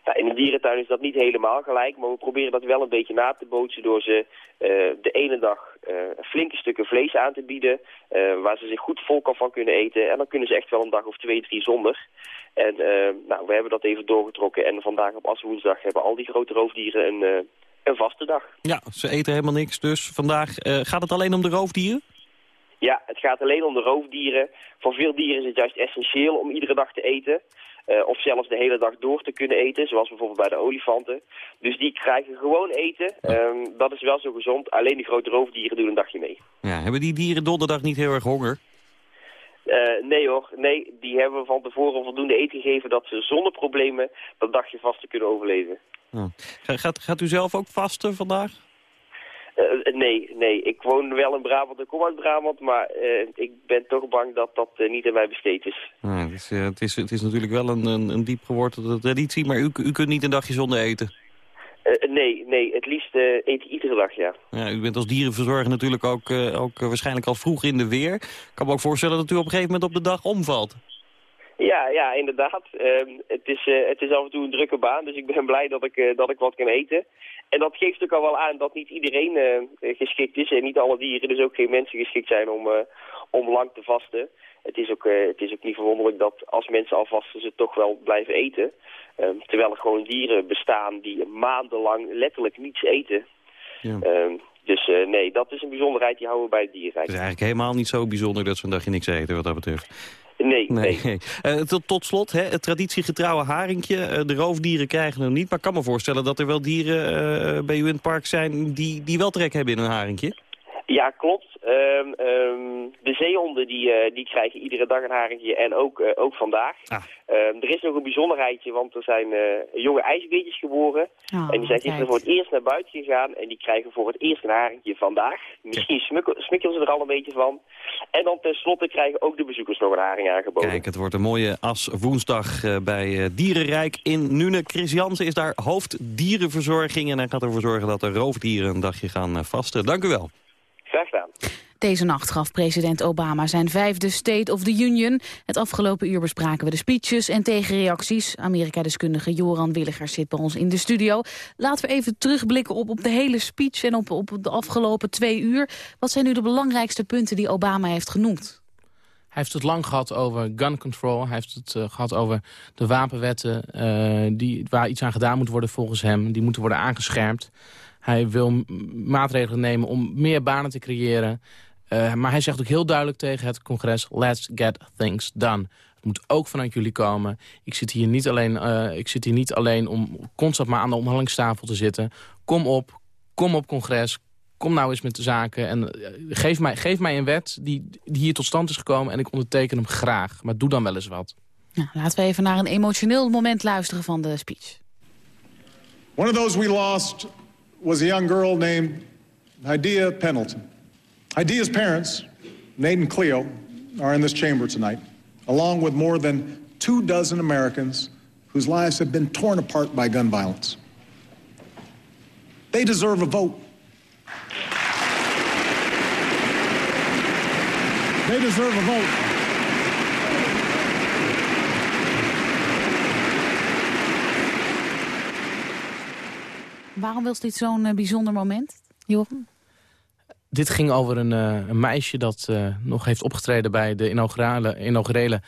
S11: Nou, in een dierentuin is dat niet helemaal gelijk, maar we proberen dat wel een beetje na te bootsen door ze uh, de ene dag uh, flinke stukken vlees aan te bieden, uh, waar ze zich goed vol kan van kunnen eten. En dan kunnen ze echt wel een dag of twee, drie zonder. En nou, we hebben dat even doorgetrokken en vandaag op Aswoensdag hebben al die grote roofdieren een, een vaste dag.
S3: Ja, ze eten helemaal niks, dus vandaag gaat het alleen om de roofdieren?
S11: Ja, het gaat alleen om de roofdieren. Voor veel dieren is het juist essentieel om iedere dag te eten. Uh, of zelfs de hele dag door te kunnen eten, zoals bijvoorbeeld bij de olifanten. Dus die krijgen gewoon eten. Um, dat is wel zo gezond. Alleen de grote roofdieren doen een dagje mee.
S3: Ja, hebben die dieren donderdag niet heel erg honger?
S11: Uh, nee hoor, nee, die hebben we van tevoren voldoende eten gegeven dat ze zonder problemen dat dagje vast te kunnen overleven.
S3: Ja. Gaat, gaat u zelf ook vasten vandaag?
S11: Uh, nee, nee. Ik woon wel in Brabant en kom uit Brabant, maar uh, ik ben toch bang dat dat uh, niet aan mij besteed is.
S3: Ja, het, is het, is, het is natuurlijk wel een, een, een diep gewortelde traditie, maar u, u kunt niet een dagje zonder eten.
S11: nee, nee. Het liefst eet ik iedere dag, ja.
S3: ja. U bent als dierenverzorger natuurlijk ook, ook waarschijnlijk al vroeg in de weer. Ik kan me ook voorstellen dat u op een gegeven moment op de dag omvalt.
S11: Ja, ja, inderdaad. Uh, het, is, het is af en toe een drukke baan, dus ik ben blij dat ik, dat ik wat kan eten. En dat geeft ook al wel aan dat niet iedereen geschikt is en niet alle dieren, dus ook geen mensen geschikt zijn om, om lang te vasten. Het is, ook, het is ook niet verwonderlijk dat als mensen al vasten ze toch wel blijven eten. Ehm, terwijl er gewoon dieren bestaan die maandenlang letterlijk niets eten. Ja. Ehm, dus nee, dat is een bijzonderheid die houden we bij het dierenrijk.
S3: Het is eigenlijk helemaal niet zo bijzonder dat ze een dagje niks eten wat dat betreft.
S11: Nee, nee.
S3: nee. Uh, tot, tot, slot, hè, het traditiegetrouwe haringje. Uh, de roofdieren krijgen hem niet. Maar ik kan me voorstellen dat er wel dieren uh, bij u in het park zijn... die, die wel trek hebben in een haringje.
S11: Ja, klopt. Um, um, de zeehonden die, uh, die krijgen iedere dag een haringje en ook, uh, ook vandaag. Ah. Um, er is nog een bijzonderheidje, want er zijn uh, jonge ijsbeertjes geboren. Oh, en die zijn gisteren voor het eerst naar buiten gegaan en die krijgen voor het eerst een haringje vandaag. Misschien smikkelen ze er al een beetje van. En dan tenslotte krijgen ook de bezoekers nog een haring aangeboden.
S3: Kijk, het wordt een mooie as woensdag bij Dierenrijk in Nune. Chris Jansen is daar hoofd dierenverzorging en hij gaat ervoor zorgen dat de roofdieren een dagje gaan vasten. Dank u wel.
S11: Graag gedaan.
S4: Deze nacht gaf president Obama zijn vijfde State of the Union. Het afgelopen uur bespraken we de speeches en tegenreacties. Amerika-deskundige Joran Williger zit bij ons in de studio. Laten we even terugblikken op, op de hele speech en op, op de afgelopen twee uur. Wat zijn nu de belangrijkste punten die Obama heeft genoemd?
S6: Hij heeft het lang gehad over gun control. Hij heeft het uh, gehad over de wapenwetten uh, die, waar iets aan gedaan moet worden volgens hem. Die moeten worden aangescherpt. Hij wil maatregelen nemen om meer banen te creëren. Uh, maar hij zegt ook heel duidelijk tegen het congres... let's get things done. Het moet ook vanuit jullie komen. Ik zit hier niet alleen, uh, ik zit hier niet alleen om constant maar aan de onderhandelingstafel te zitten. Kom op, kom op congres, kom nou eens met de zaken. En uh, geef, mij, geef mij een wet die, die hier tot stand is gekomen... en ik onderteken hem graag. Maar doe dan wel eens wat.
S4: Nou, laten we even naar een emotioneel moment luisteren van de speech.
S9: One of those we lost was a young girl named Hidea Pendleton. Hidea's parents, Nate and Cleo, are in this chamber tonight, along with more than two dozen Americans whose lives have been torn apart by gun violence. They deserve a vote. They deserve a vote.
S4: Waarom was dit zo'n uh, bijzonder moment, Jochen?
S6: Dit ging over een, uh, een meisje dat uh, nog heeft opgetreden bij de inaugurale, inaugurele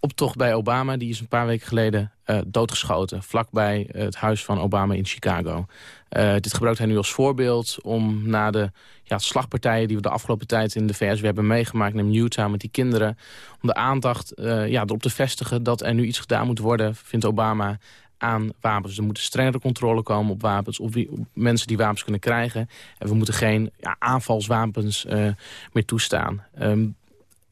S6: optocht bij Obama. Die is een paar weken geleden doodgeschoten, vlakbij het huis van Obama in Chicago. dit gebruikt hij nu als voorbeeld om na de ja, slagpartijen die we de afgelopen tijd in de VS weer hebben meegemaakt, in Utah met die kinderen, om de aandacht ja, erop te vestigen dat er nu iets gedaan moet worden, vindt Obama aan wapens. Er moeten strengere controle komen op wapens, op, wie, mensen die wapens kunnen krijgen. En we moeten geen ja, aanvalswapens uh, meer toestaan. Um,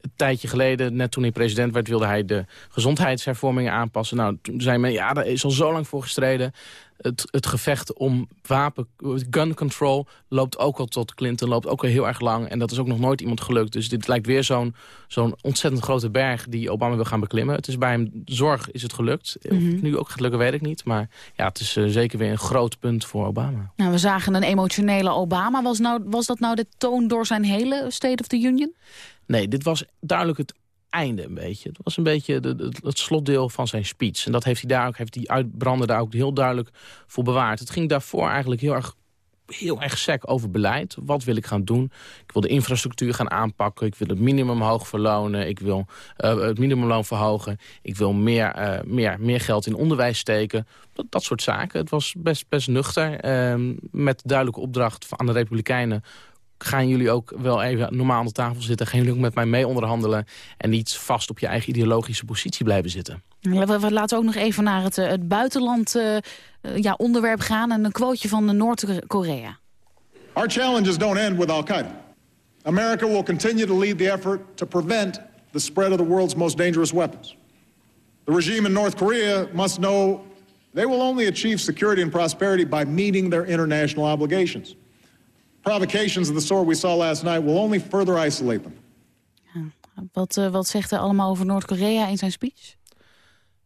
S6: een tijdje geleden, net toen hij president werd... wilde hij de gezondheidshervormingen aanpassen. Nou, toen zei men, ja, daar is al zo lang voor gestreden. Het, het gevecht om wapen, gun control loopt ook al tot Clinton, loopt ook al heel erg lang. En dat is ook nog nooit iemand gelukt. Dus dit lijkt weer zo'n zo'n ontzettend grote berg die Obama wil gaan beklimmen. Het is bij hem zorg is het gelukt. Mm -hmm. nu ook gelukkig weet ik niet. Maar ja, het is uh, zeker weer een groot punt voor Obama.
S4: Nou, we zagen een emotionele Obama. Was, nou, was dat nou de toon door zijn hele State of the Union?
S6: Nee, dit was duidelijk het einde een beetje. Het was een beetje het slotdeel van zijn speech. En dat heeft hij daar ook, heeft die uitbrander daar ook heel duidelijk voor bewaard. Het ging daarvoor eigenlijk heel erg heel erg sec over beleid. Wat wil ik gaan doen? Ik wil de infrastructuur gaan aanpakken. Ik wil het minimum hoog verlonen. Ik wil uh, het minimumloon verhogen. Ik wil meer, uh, meer, meer geld in onderwijs steken. Dat, dat soort zaken. Het was best, best nuchter. Uh, met duidelijke opdracht aan de Republikeinen gaan jullie ook wel even normaal aan de tafel zitten? Gaan jullie ook met mij mee onderhandelen? En niet vast op je eigen ideologische positie blijven zitten?
S4: We laten ook nog even naar het, het buitenland uh, ja, onderwerp gaan. En een quoteje van Noord-Korea.
S9: Our challenges don't end with Al-Qaeda. America will continue to lead the effort to prevent the spread of the world's most dangerous weapons. The regime in North Korea must know they will only achieve security and prosperity by meeting their international obligations. Provocations of the sort we saw last night will only further isolate them.
S4: wat, uh, wat zegt hij allemaal over Noord-Korea in zijn speech?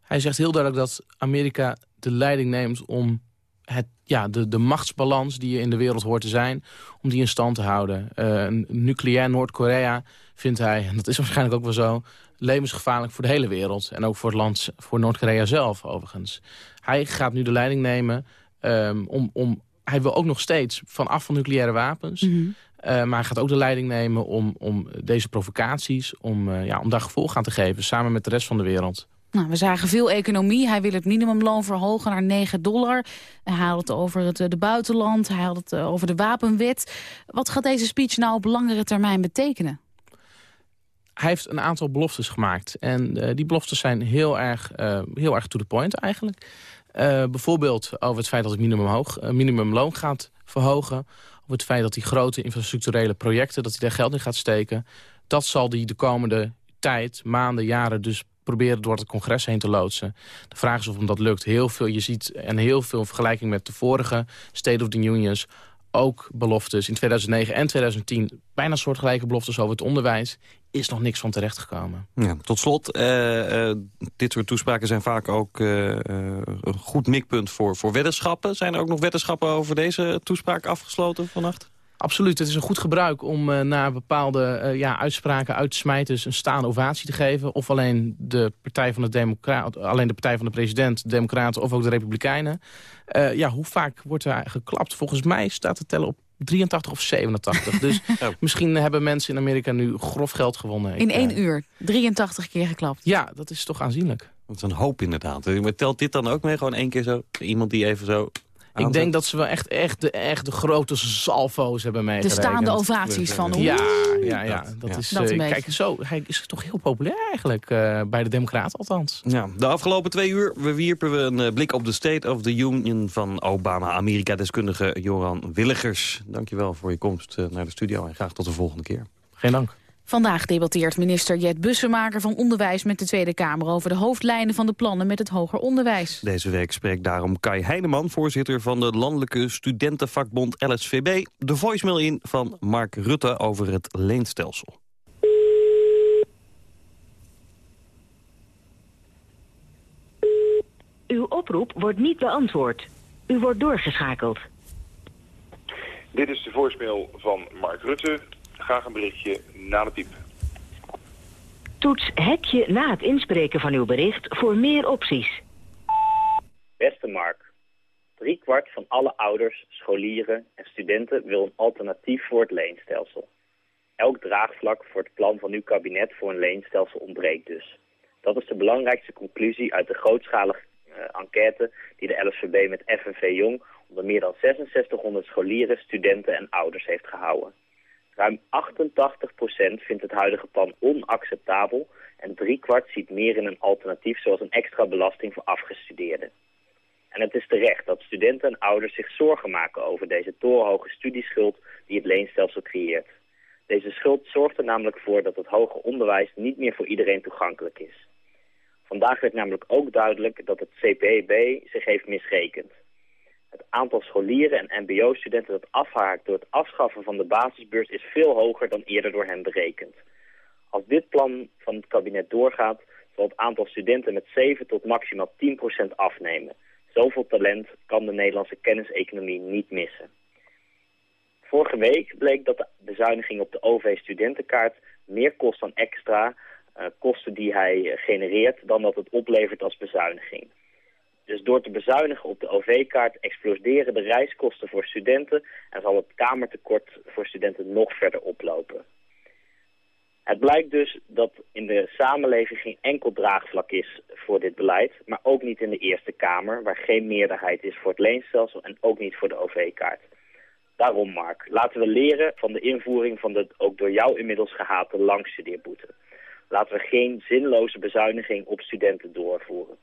S6: Hij zegt heel duidelijk dat Amerika de leiding neemt om het, ja, de, de machtsbalans die je in de wereld hoort te zijn... om die in stand te houden. Uh, een nucleair Noord-Korea vindt hij, en dat is waarschijnlijk ook wel zo... levensgevaarlijk voor de hele wereld. En ook voor het land, voor Noord-Korea zelf overigens. Hij gaat nu de leiding nemen um, om, om... Hij wil ook nog steeds vanaf van nucleaire wapens... Mm -hmm. uh, maar hij gaat ook de leiding nemen om, om deze provocaties... Om, uh, ja, om daar gevolg aan te geven, samen met de rest van de wereld.
S4: Nou, we zagen veel economie. Hij wil het minimumloon verhogen naar 9 dollar. Hij had het over het de buitenland. Hij had het over de wapenwet. Wat gaat deze speech nou op langere termijn betekenen?
S6: Hij heeft een aantal beloftes gemaakt. En uh, die beloftes zijn heel erg, heel erg to the point eigenlijk. Uh, bijvoorbeeld over het feit dat het minimum hoog, minimumloon gaat verhogen. Over het feit dat die grote infrastructurele projecten... dat hij daar geld in gaat steken. Dat zal hij de komende tijd, maanden, jaren dus proberen door het congres heen te loodsen. De vraag is of hem dat lukt. Heel veel, je ziet en heel veel vergelijking met de vorige State of the Unions ook beloftes in 2009 en 2010, bijna soortgelijke beloftes over het onderwijs, is nog niks van terechtgekomen.
S3: Ja, tot slot, uh, uh, dit soort toespraken zijn vaak ook uh, een goed mikpunt voor, voor weddenschappen. Zijn er ook nog weddenschappen over deze toespraak afgesloten vannacht?
S6: Absoluut, het is een goed gebruik om uh, naar bepaalde uh, ja, uitspraken, uitsmijters een staande ovatie te geven. Of alleen de partij van de democraat, alleen de partij van de president, de democraten of ook de republikeinen. Uh, ja, hoe vaak wordt er geklapt? Volgens mij staat het tellen op 83 of 87. Dus oh. misschien hebben mensen in Amerika nu grof geld gewonnen.
S4: In één uur, 83 keer geklapt.
S6: Ja, dat is toch aanzienlijk.
S3: Dat is een hoop inderdaad. Maar telt dit dan ook mee? Gewoon één keer zo? Iemand die even zo
S6: ik denk dat ze wel echt, echt, de, echt de grote salvo's hebben meegerekend.
S4: De staande ovaties van
S6: Ja, ja, ja. Dat, ja. is, dat uh, kijk, zo, hij is toch heel populair eigenlijk, uh, bij de Democraten althans.
S3: Ja, de afgelopen twee uur wierpen we een blik op de State of the Union van Obama. Amerika-deskundige Joran Willigers. Dankjewel voor je komst naar de studio en graag tot de volgende keer.
S6: Geen dank.
S4: Vandaag debatteert minister Jet Bussemaker van Onderwijs met de Tweede Kamer over de hoofdlijnen van de plannen met het hoger onderwijs.
S3: Deze week spreekt daarom Kai Heineman, voorzitter van de landelijke studentenvakbond LSVB, de voicemail in van Mark Rutte over het leenstelsel.
S12: Uw oproep wordt niet beantwoord. U wordt doorgeschakeld.
S13: Dit is de voicemail van Mark Rutte graag een berichtje na de piep.
S12: Toets hekje na het inspreken van uw bericht voor meer opties.
S14: Beste Mark, kwart van alle ouders, scholieren en studenten wil een alternatief voor het leenstelsel. Elk draagvlak voor het plan van uw kabinet voor een leenstelsel ontbreekt dus. Dat is de belangrijkste conclusie uit de grootschalige uh, enquête die de LSVB met FNV Jong onder meer dan 6600 scholieren, studenten en ouders heeft gehouden. Ruim 88% vindt het huidige plan onacceptabel en driekwart ziet meer in een alternatief zoals een extra belasting voor afgestudeerden. En het is terecht dat studenten en ouders zich zorgen maken over deze torenhoge studieschuld die het leenstelsel creëert. Deze schuld zorgt er namelijk voor dat het hoger onderwijs niet meer voor iedereen toegankelijk is. Vandaag werd namelijk ook duidelijk dat het CPB zich heeft misrekend. Het aantal scholieren en mbo-studenten dat afhaakt door het afschaffen van de basisbeurs is veel hoger dan eerder door hen berekend. Als dit plan van het kabinet doorgaat, zal het aantal studenten met 7 tot maximaal 10% afnemen. Zoveel talent kan de Nederlandse kenniseconomie niet missen. Vorige week bleek dat de bezuiniging op de OV-studentenkaart meer kost dan extra uh, kosten die hij genereert dan dat het oplevert als bezuiniging. Dus door te bezuinigen op de OV-kaart exploderen de reiskosten voor studenten en zal het kamertekort voor studenten nog verder oplopen. Het blijkt dus dat in de samenleving geen enkel draagvlak is voor dit beleid, maar ook niet in de Eerste Kamer, waar geen meerderheid is voor het leenstelsel en ook niet voor de OV-kaart. Daarom, Mark, laten we leren van de invoering van de ook door jou inmiddels gehate langstudeerboete. Laten we geen zinloze bezuiniging op studenten doorvoeren.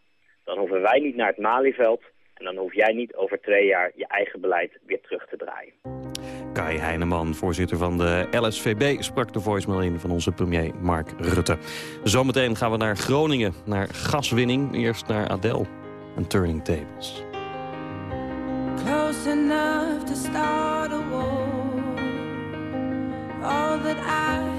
S14: Dan hoeven wij niet naar het Malieveld en dan hoef jij niet over twee jaar je eigen beleid weer terug te draaien.
S3: Kai Heineman, voorzitter van de LSVB, sprak de voicemail in van onze premier Mark Rutte. Zometeen gaan we naar Groningen, naar gaswinning. Eerst naar Adel en Turning Tables.
S7: Close enough to start a war. All that I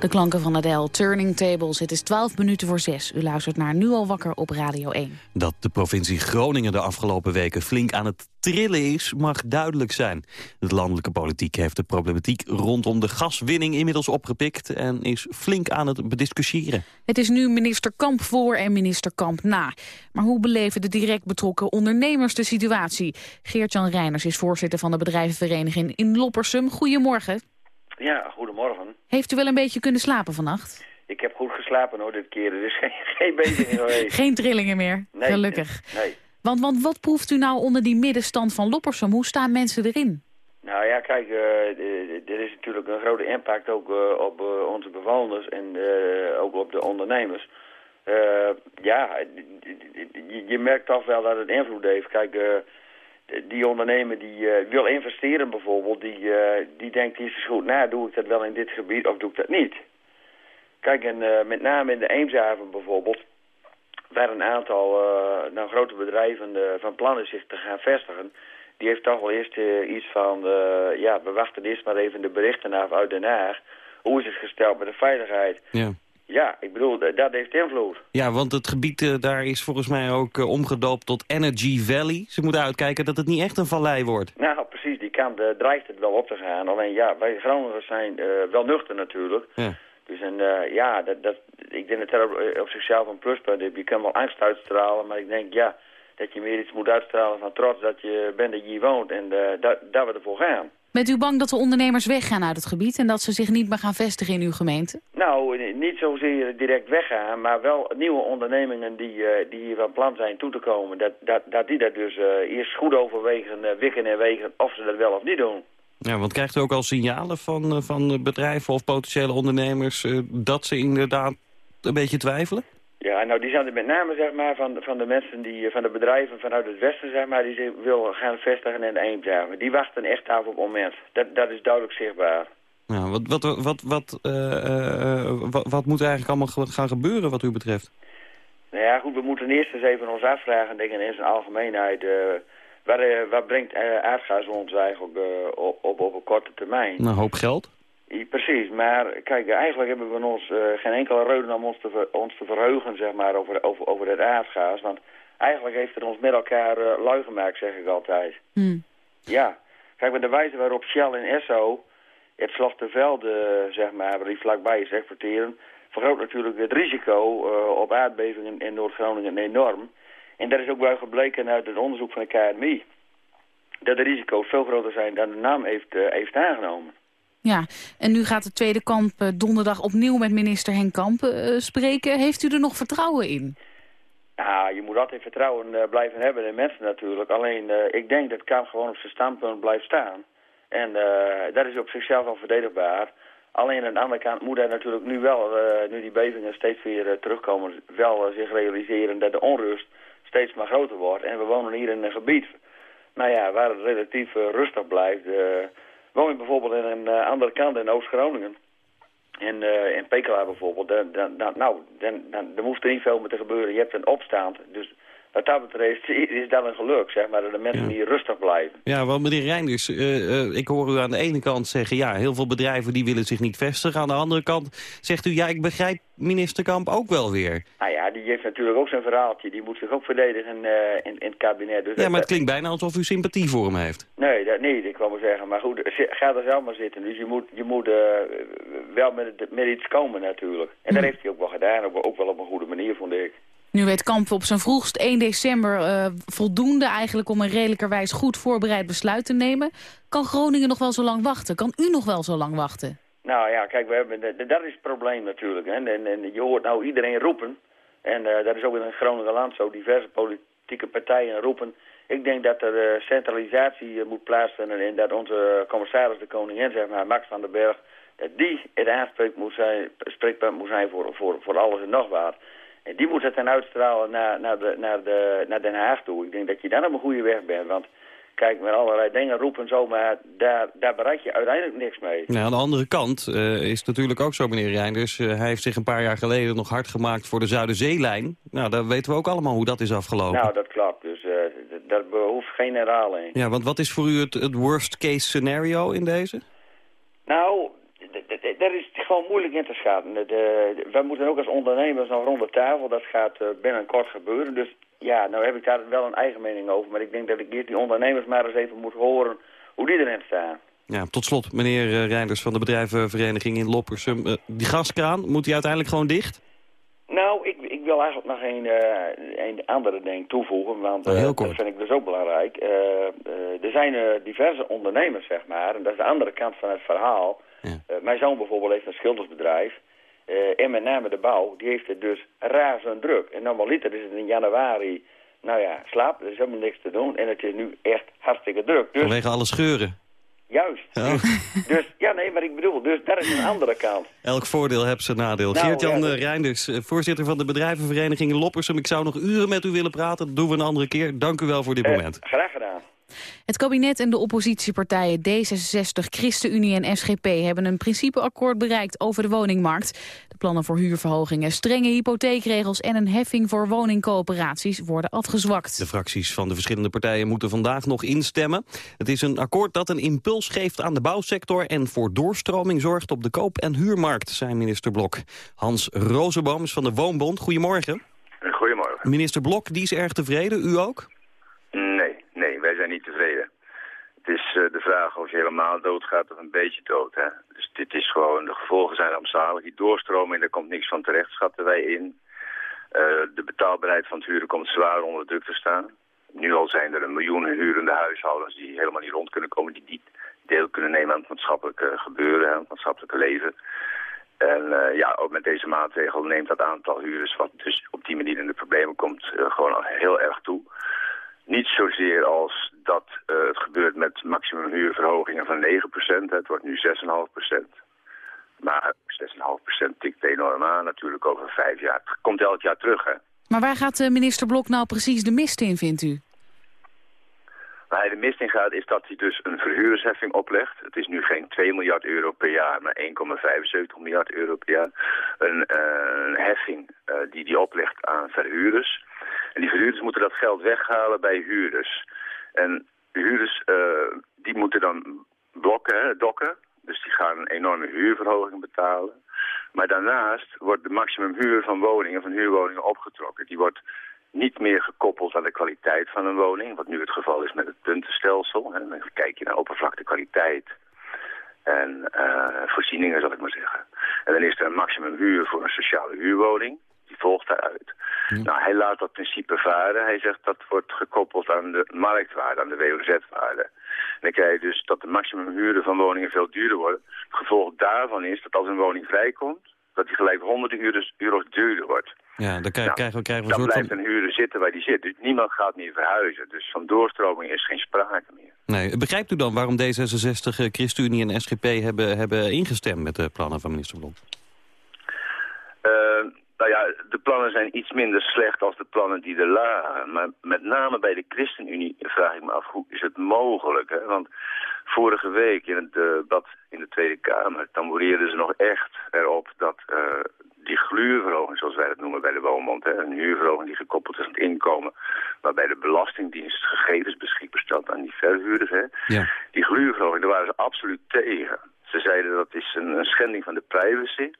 S4: De klanken van Adele, Turning Tables. Het is 12 minuten voor 6. U luistert naar Nu al wakker op Radio 1.
S3: Dat de provincie Groningen de afgelopen weken flink aan het trillen is, mag duidelijk zijn. De landelijke politiek heeft de problematiek rondom de gaswinning inmiddels opgepikt... en is flink aan het bediscussiëren.
S4: Het is nu minister Kamp voor en minister Kamp na. Maar hoe beleven de direct betrokken ondernemers de situatie? Geert-Jan Reiners is voorzitter van de bedrijvenvereniging in Loppersum. Goedemorgen.
S15: Ja, goedemorgen.
S4: Heeft u wel een beetje kunnen slapen vannacht?
S15: Ik heb goed geslapen hoor dit keer. Er is geen, geen geweest.
S4: Geen trillingen meer,
S15: Nee,
S4: gelukkig.
S15: Nee.
S4: Want, want wat proeft u nou onder die middenstand van Loppersum? Hoe staan mensen erin?
S15: Nou ja, kijk, eh, d- er is natuurlijk een grote impact ook eh, op eh, onze bewoners en eh, ook op de ondernemers. Eh, ja, je, merkt toch wel dat het invloed heeft. Kijk, eh, die ondernemer die eh, wil investeren bijvoorbeeld, die, eh, die denkt eerst eens goed na, doe ik dat wel in dit gebied of doe ik dat niet? Kijk, en eh, met name in de Eemshaven bijvoorbeeld, waar een aantal nou, grote bedrijven van plan is zich te gaan vestigen, die heeft toch wel eerst iets van, ja, we wachten eerst maar even de berichten af uit Den Haag. Hoe is het gesteld met de veiligheid?
S3: Ja.
S15: Ja, ik bedoel, dat heeft invloed.
S3: Ja, want het gebied eh, daar is volgens mij ook eh, omgedoopt tot Energy Valley. Ze moeten uitkijken dat het niet echt een vallei wordt.
S15: Nou, precies, die kant eh, dreigt het wel op te gaan. Alleen ja, wij Groningers zijn wel nuchter natuurlijk.
S3: Ja.
S15: Dus en, ja, dat, dat, ik denk dat dat op, op zichzelf een pluspunt is. Je kan wel angst uitstralen, maar ik denk ja, dat je meer iets moet uitstralen van trots dat je bent dat je hier woont en dat, dat we ervoor gaan.
S4: Bent u bang dat de ondernemers weggaan uit het gebied... en dat ze zich niet meer gaan vestigen in uw gemeente?
S15: Nou, eh, niet zozeer direct weggaan, maar wel nieuwe ondernemingen die, eh, die hier van plan zijn toe te komen. Dat, dat, dat die dat dus eh, eerst goed overwegen, eh, wikken en wegen of ze dat wel of niet doen.
S3: Ja, want krijgt u ook al signalen van, eh, van bedrijven of potentiële ondernemers... eh, dat ze inderdaad een beetje twijfelen?
S15: Ja, nou die zijn er met name zeg maar van, van de mensen die eh, van de bedrijven vanuit het westen zeg maar die zich wil gaan vestigen in de. Die wachten echt af op moment. Dat, dat is duidelijk zichtbaar.
S3: Nou, wat, wat, wat, wat, eh, eh, wat, wat moet er eigenlijk allemaal gaan gebeuren wat u betreft?
S15: Nou ja, goed, we moeten eerst eens even ons afvragen, ik, in zijn algemeenheid. eh waar, waar brengt aardgas ons eigenlijk op, op, op een korte termijn?
S3: Een hoop geld?
S15: Precies, maar kijk, eigenlijk hebben we ons eh, geen enkele reden om ons te, ver- ons te verheugen, zeg maar, over, over, over het aardgas. Want eigenlijk heeft het ons met elkaar eh lui gemaakt, zeg ik altijd. Ja, kijk, met de wijze waarop Shell en Esso het Velde, zeg maar, waar die vlakbij is, exporteren, vergroot natuurlijk het risico eh, op aardbevingen in Noord-Groningen enorm. En dat is ook wel gebleken uit het onderzoek van de KNMI. Dat de risico's veel groter zijn dan de naam heeft, heeft aangenomen.
S4: Ja, en nu gaat de Tweede Kamp eh, donderdag opnieuw met minister Henk Kamp eh, spreken. Heeft u er nog vertrouwen in?
S15: Ja, je moet altijd vertrouwen eh, blijven hebben in mensen natuurlijk. Alleen, ik denk dat Kamp gewoon op zijn standpunt blijft staan. En dat is op zichzelf al verdedigbaar. Alleen aan de andere kant moet hij natuurlijk nu wel, nu die bevingen steeds weer terugkomen, wel zich realiseren dat de onrust steeds maar groter wordt. En we wonen hier in een gebied, nou ja, waar het relatief rustig blijft. Woon je bijvoorbeeld in een eh, andere kant in Oost-Groningen. In, eh in Pekela bijvoorbeeld, dan, dan, dan, nou, dan, dan, er hoeft er niet veel meer te gebeuren. Je hebt een opstand, dus wat dat betreft is dat een geluk, zeg maar, dat de mensen hier rustig blijven.
S3: Ja, want meneer Reinders, eh, ik hoor u aan de ene kant zeggen... ja, heel veel bedrijven die willen zich niet vestigen. Aan de andere kant zegt u, ja, ik begrijp minister Kamp ook wel weer.
S15: Nou ja, die heeft natuurlijk ook zijn verhaaltje. Die moet zich ook verdedigen eh, in, in het kabinet. Dus
S3: Ja, maar het klinkt bijna alsof u sympathie voor hem heeft.
S15: Nee, dat niet. Ik wou maar zeggen. Maar goed, ga er zelf maar zitten. Dus je moet, je moet wel met, het- met iets komen natuurlijk. En dat heeft hij ook wel gedaan. Ook wel op een goede manier, vond ik.
S4: Nu weet Kamp op zijn vroegst 1 december eh, voldoende eigenlijk om een redelijkerwijs goed voorbereid besluit te nemen. Kan Groningen nog wel zo lang wachten? Kan u nog wel zo lang wachten?
S15: Nou ja, kijk, we hebben, dat- is het probleem natuurlijk. Hè. En, en je hoort nou iedereen roepen. En eh, dat is ook in het Groningen land zo. Diverse politieke partijen roepen. Ik denk dat er eh, centralisatie moet plaatsvinden. En dat onze commissaris de koningin, zeg maar, Max van den Berg... dat die het aanspreekpunt moet zijn, moet zijn voor, voor, voor alles en nog wat. En die moet het dan uitstralen naar, naar, de, naar, de, naar Den Haag toe. Ik denk dat je dan op een goede weg bent. Want kijk, met allerlei dingen roepen zomaar, daar, daar bereik je uiteindelijk niks mee.
S3: Nou, aan de andere kant eh, is het natuurlijk ook zo, meneer Reinders... eh, hij heeft zich een paar jaar geleden nog hard gemaakt voor de Zuiderzeelijn. Nou, daar weten we ook allemaal hoe dat is afgelopen.
S15: Nou, dat klopt. Dus eh, d- dat behoeft geen herhaling.
S3: Ja, want wat is voor u het, het worst case scenario in deze?
S15: Nou, gewoon moeilijk in te schatten. De, de- wij moeten ook als ondernemers nog rond de tafel. Dat gaat eh, binnenkort gebeuren. Dus ja, nou heb ik daar wel een eigen mening over. Maar ik denk dat ik eerst die ondernemers maar eens even moet horen hoe die erin staan.
S3: Ja, tot slot, meneer eh, Reinders van de bedrijvenvereniging in Loppersum. Eh, die gaskraan, moet die uiteindelijk gewoon dicht?
S15: Nou, ik, ik wil eigenlijk nog een, een andere ding toevoegen, want
S3: heel
S15: dat vind ik dus ook belangrijk. Er zijn diverse ondernemers, zeg maar, en dat is de andere kant van het verhaal. Eh, mijn zoon bijvoorbeeld heeft een schildersbedrijf, eh, en met name de bouw, die heeft het dus razend druk. En normaliter is het in januari, nou ja, slaap, er is helemaal niks te doen, en het is nu echt hartstikke druk. Dus
S3: Vanwege alle scheuren.
S15: juist.
S3: Oh.
S15: Dus, ja, nee, maar ik bedoel, dus dat is een andere kant.
S3: Elk voordeel heeft zijn nadeel.
S15: Nou,
S3: Geert-Jan
S15: ja,
S3: eh, Reinders, voorzitter van de bedrijvenvereniging in Loppersum. Ik zou nog uren met u willen praten. Dat doen we een andere keer. Dank u wel voor dit moment.
S15: graag gedaan.
S4: Het kabinet en de oppositiepartijen D66, ChristenUnie en SGP hebben een principeakkoord bereikt over de woningmarkt. De plannen voor huurverhogingen, strenge hypotheekregels en een heffing voor woningcoöperaties worden afgezwakt.
S3: De fracties van de verschillende partijen moeten vandaag nog instemmen. Het is een akkoord dat een impuls geeft aan de bouwsector... en voor doorstroming zorgt op de koop- en huurmarkt, zei minister Blok. Hans Rozenboom is van de Woonbond. Goedemorgen.
S16: Goedemorgen.
S3: Minister Blok, die is erg tevreden. U ook?
S16: Nee, nee, wij zijn niet tevreden. Het is eh, de vraag of je helemaal doodgaat of een beetje dood. Hè? Dus dit is gewoon, de gevolgen zijn rampzalig. Die doorstroming, daar komt niks van terecht, schatten wij in. Eh, de betaalbaarheid van het huren komt zwaar onder druk te staan. Nu al zijn er een miljoen hurende huishoudens die helemaal niet rond kunnen komen. Die niet deel kunnen nemen aan het maatschappelijke gebeuren, aan het maatschappelijke leven. En eh, ja, ook met deze maatregel neemt dat aantal huurders wat dus op die manier in de problemen komt gewoon al heel erg toe. Niet zozeer als dat eh, het gebeurt met maximum huurverhogingen van 9%. Hè. Het wordt nu 6,5%. Maar 6,5% tikt enorm aan natuurlijk over vijf jaar. Het komt elk jaar terug, hè.
S4: Maar waar gaat de minister Blok nou precies de mist in, vindt u?
S16: Waar hij de mist in gaat is dat hij dus een verhuurdersheffing oplegt. Het is nu geen 2 miljard euro per jaar, maar 1,75 miljard euro per jaar. Een, eh, een heffing eh, die hij oplegt aan verhuurders. En die verhuurders moeten dat geld weghalen bij huurders. En de huurders eh, die moeten dan blokken, dokken. Dus die gaan een enorme huurverhoging betalen. Maar daarnaast wordt de maximumhuur van woningen, van huurwoningen opgetrokken. Die wordt niet meer gekoppeld aan de kwaliteit van een woning, wat nu het geval is met het puntenstelsel. Hè. Dan kijk je naar oppervlaktekwaliteit en eh, voorzieningen, zal ik maar zeggen. En dan is er een maximumhuur voor een sociale huurwoning. Die volgt daaruit. Nou, hij laat dat principe varen. Hij zegt dat wordt gekoppeld aan de marktwaarde, aan de WOZ-waarde. En dan krijg je dus dat de maximumhuren van woningen veel duurder worden. Het gevolg daarvan is dat als een woning vrijkomt, dat die gelijk honderden euro's duurder wordt.
S3: Ja, dan krijgen,
S16: Nou,
S3: krijgen we, krijgen we
S16: Dan
S3: een soort
S16: blijft
S3: van...
S16: een huurder zitten waar die zit. Dus niemand gaat meer verhuizen. Dus van doorstroming is geen sprake meer.
S3: Nee, begrijpt u dan waarom D66, eh, ChristenUnie en SGP hebben, hebben ingestemd met de plannen van minister Blok?
S16: Eh, nou ja, de plannen zijn iets minder slecht als de plannen die er lagen. Maar met name bij de ChristenUnie vraag ik me af, hoe is het mogelijk? Hè? Want vorige week in het debat in de Tweede Kamer... tamboreerden ze nog echt erop dat eh, die gluurverhoging, zoals wij dat noemen bij de woonbond... Hè, een huurverhoging die gekoppeld is aan het inkomen... waarbij de Belastingdienst gegevens beschikbaar stelt aan die verhuurders... Hè,
S3: Ja.
S16: die gluurverhoging, daar waren ze absoluut tegen. Ze zeiden dat is een, een schending van de privacy.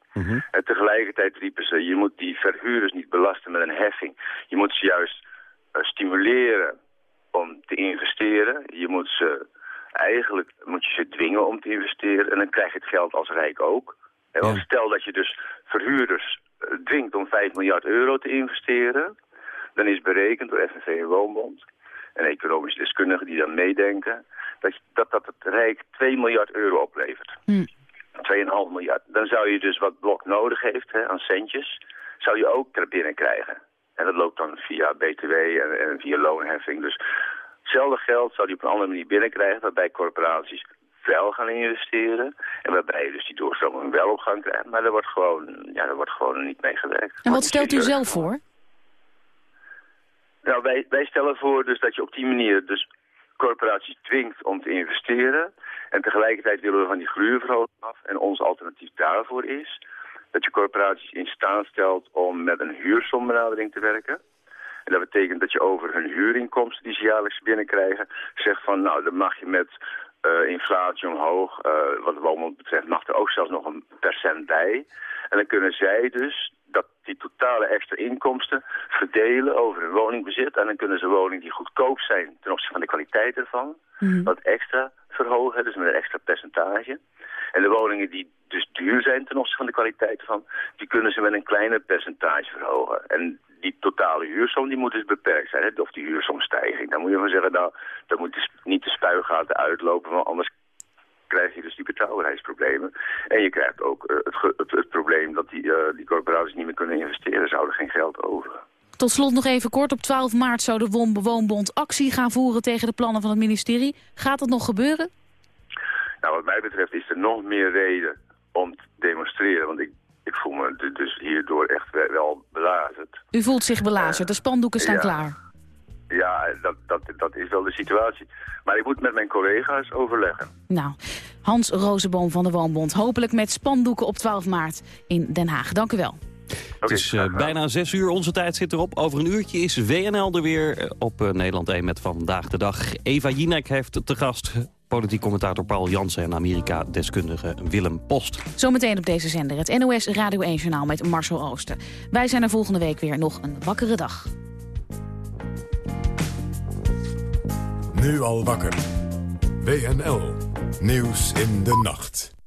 S16: En tegelijkertijd riepen ze, je moet die verhuurders niet belasten met een heffing. Je moet ze juist eh, stimuleren om te investeren. Je moet ze, eigenlijk moet je ze dwingen om te investeren. En dan krijg je het geld als rijk ook. En want stel dat je dus verhuurders eh, dwingt om 5 miljard euro te investeren. Dan is berekend door FNV en Woonbond en economische deskundigen die dan meedenken, dat, dat dat het Rijk 2 miljard euro oplevert. 2,5 miljard. Dan zou je dus wat Blok nodig heeft hè, aan centjes, zou je ook er binnen krijgen. En dat loopt dan via BTW en, en via loonheffing. Dus hetzelfde geld zou je op een andere manier binnenkrijgen, waarbij corporaties wel gaan investeren. En waarbij je dus die doorstroming wel op gang krijgt. Maar er wordt gewoon, ja, er wordt gewoon niet mee gewerkt.
S4: En wat stelt u zelf voor?
S16: Nou, wij, wij stellen voor dus dat je op die manier dus corporaties dwingt om te investeren. En tegelijkertijd willen we van die gluurverhoging af. En ons alternatief daarvoor is dat je corporaties in staat stelt om met een huursombenadering te werken. En dat betekent dat je over hun huurinkomsten die ze jaarlijks binnenkrijgen... zegt van, nou, dan mag je met eh, inflatie omhoog, eh, wat de woonbond betreft... mag er ook zelfs nog een percent bij. En dan kunnen zij dus dat die totale extra inkomsten verdelen over hun woningbezit. En dan kunnen ze woningen die goedkoop zijn ten opzichte van de kwaliteit ervan... wat extra verhogen, dus met een extra percentage. En de woningen die dus duur zijn ten opzichte van de kwaliteit ervan... die kunnen ze met een kleiner percentage verhogen. En die totale huursom die moet dus beperkt zijn. Hè? Of die huursomstijging. Dan moet je van zeggen, nou, dan moet niet de spuigaten uitlopen... want anders krijg je dus die betrouwbaarheidsproblemen. En je krijgt ook eh, het, het, het probleem dat die, eh, die corporaties niet meer kunnen investeren. Ze houden geen geld over.
S4: Tot slot nog even kort. Op 12 maart zou de Woonbond actie gaan voeren tegen de plannen van het ministerie. Gaat dat nog gebeuren?
S16: Nou, wat mij betreft is er nog meer reden om te demonstreren. Want ik, ik voel me du- dus hierdoor echt wel, belazerd.
S4: U voelt zich belazerd. De spandoeken staan
S16: ja.
S4: klaar.
S16: Ja, dat, dat, dat is wel de situatie. Maar ik moet met mijn collega's overleggen.
S4: Nou, Hans Rozenboom van de Woonbond. Hopelijk met spandoeken op 12 maart in Den Haag. Dank u wel.
S3: Het is eh, bijna zes uur, onze tijd zit erop. Over een uurtje is WNL er weer eh, op eh, Nederland 1 met Vandaag de Dag. Eva Jinek heeft te gast politiek commentator Paul Jansen... en Amerika-deskundige Willem Post.
S4: Zometeen op deze zender het NOS Radio 1-journaal met Marcel Ooster. Wij zijn er volgende week weer nog een wakkere dag.
S2: Nu al wakker. WNL. Nieuws in de nacht.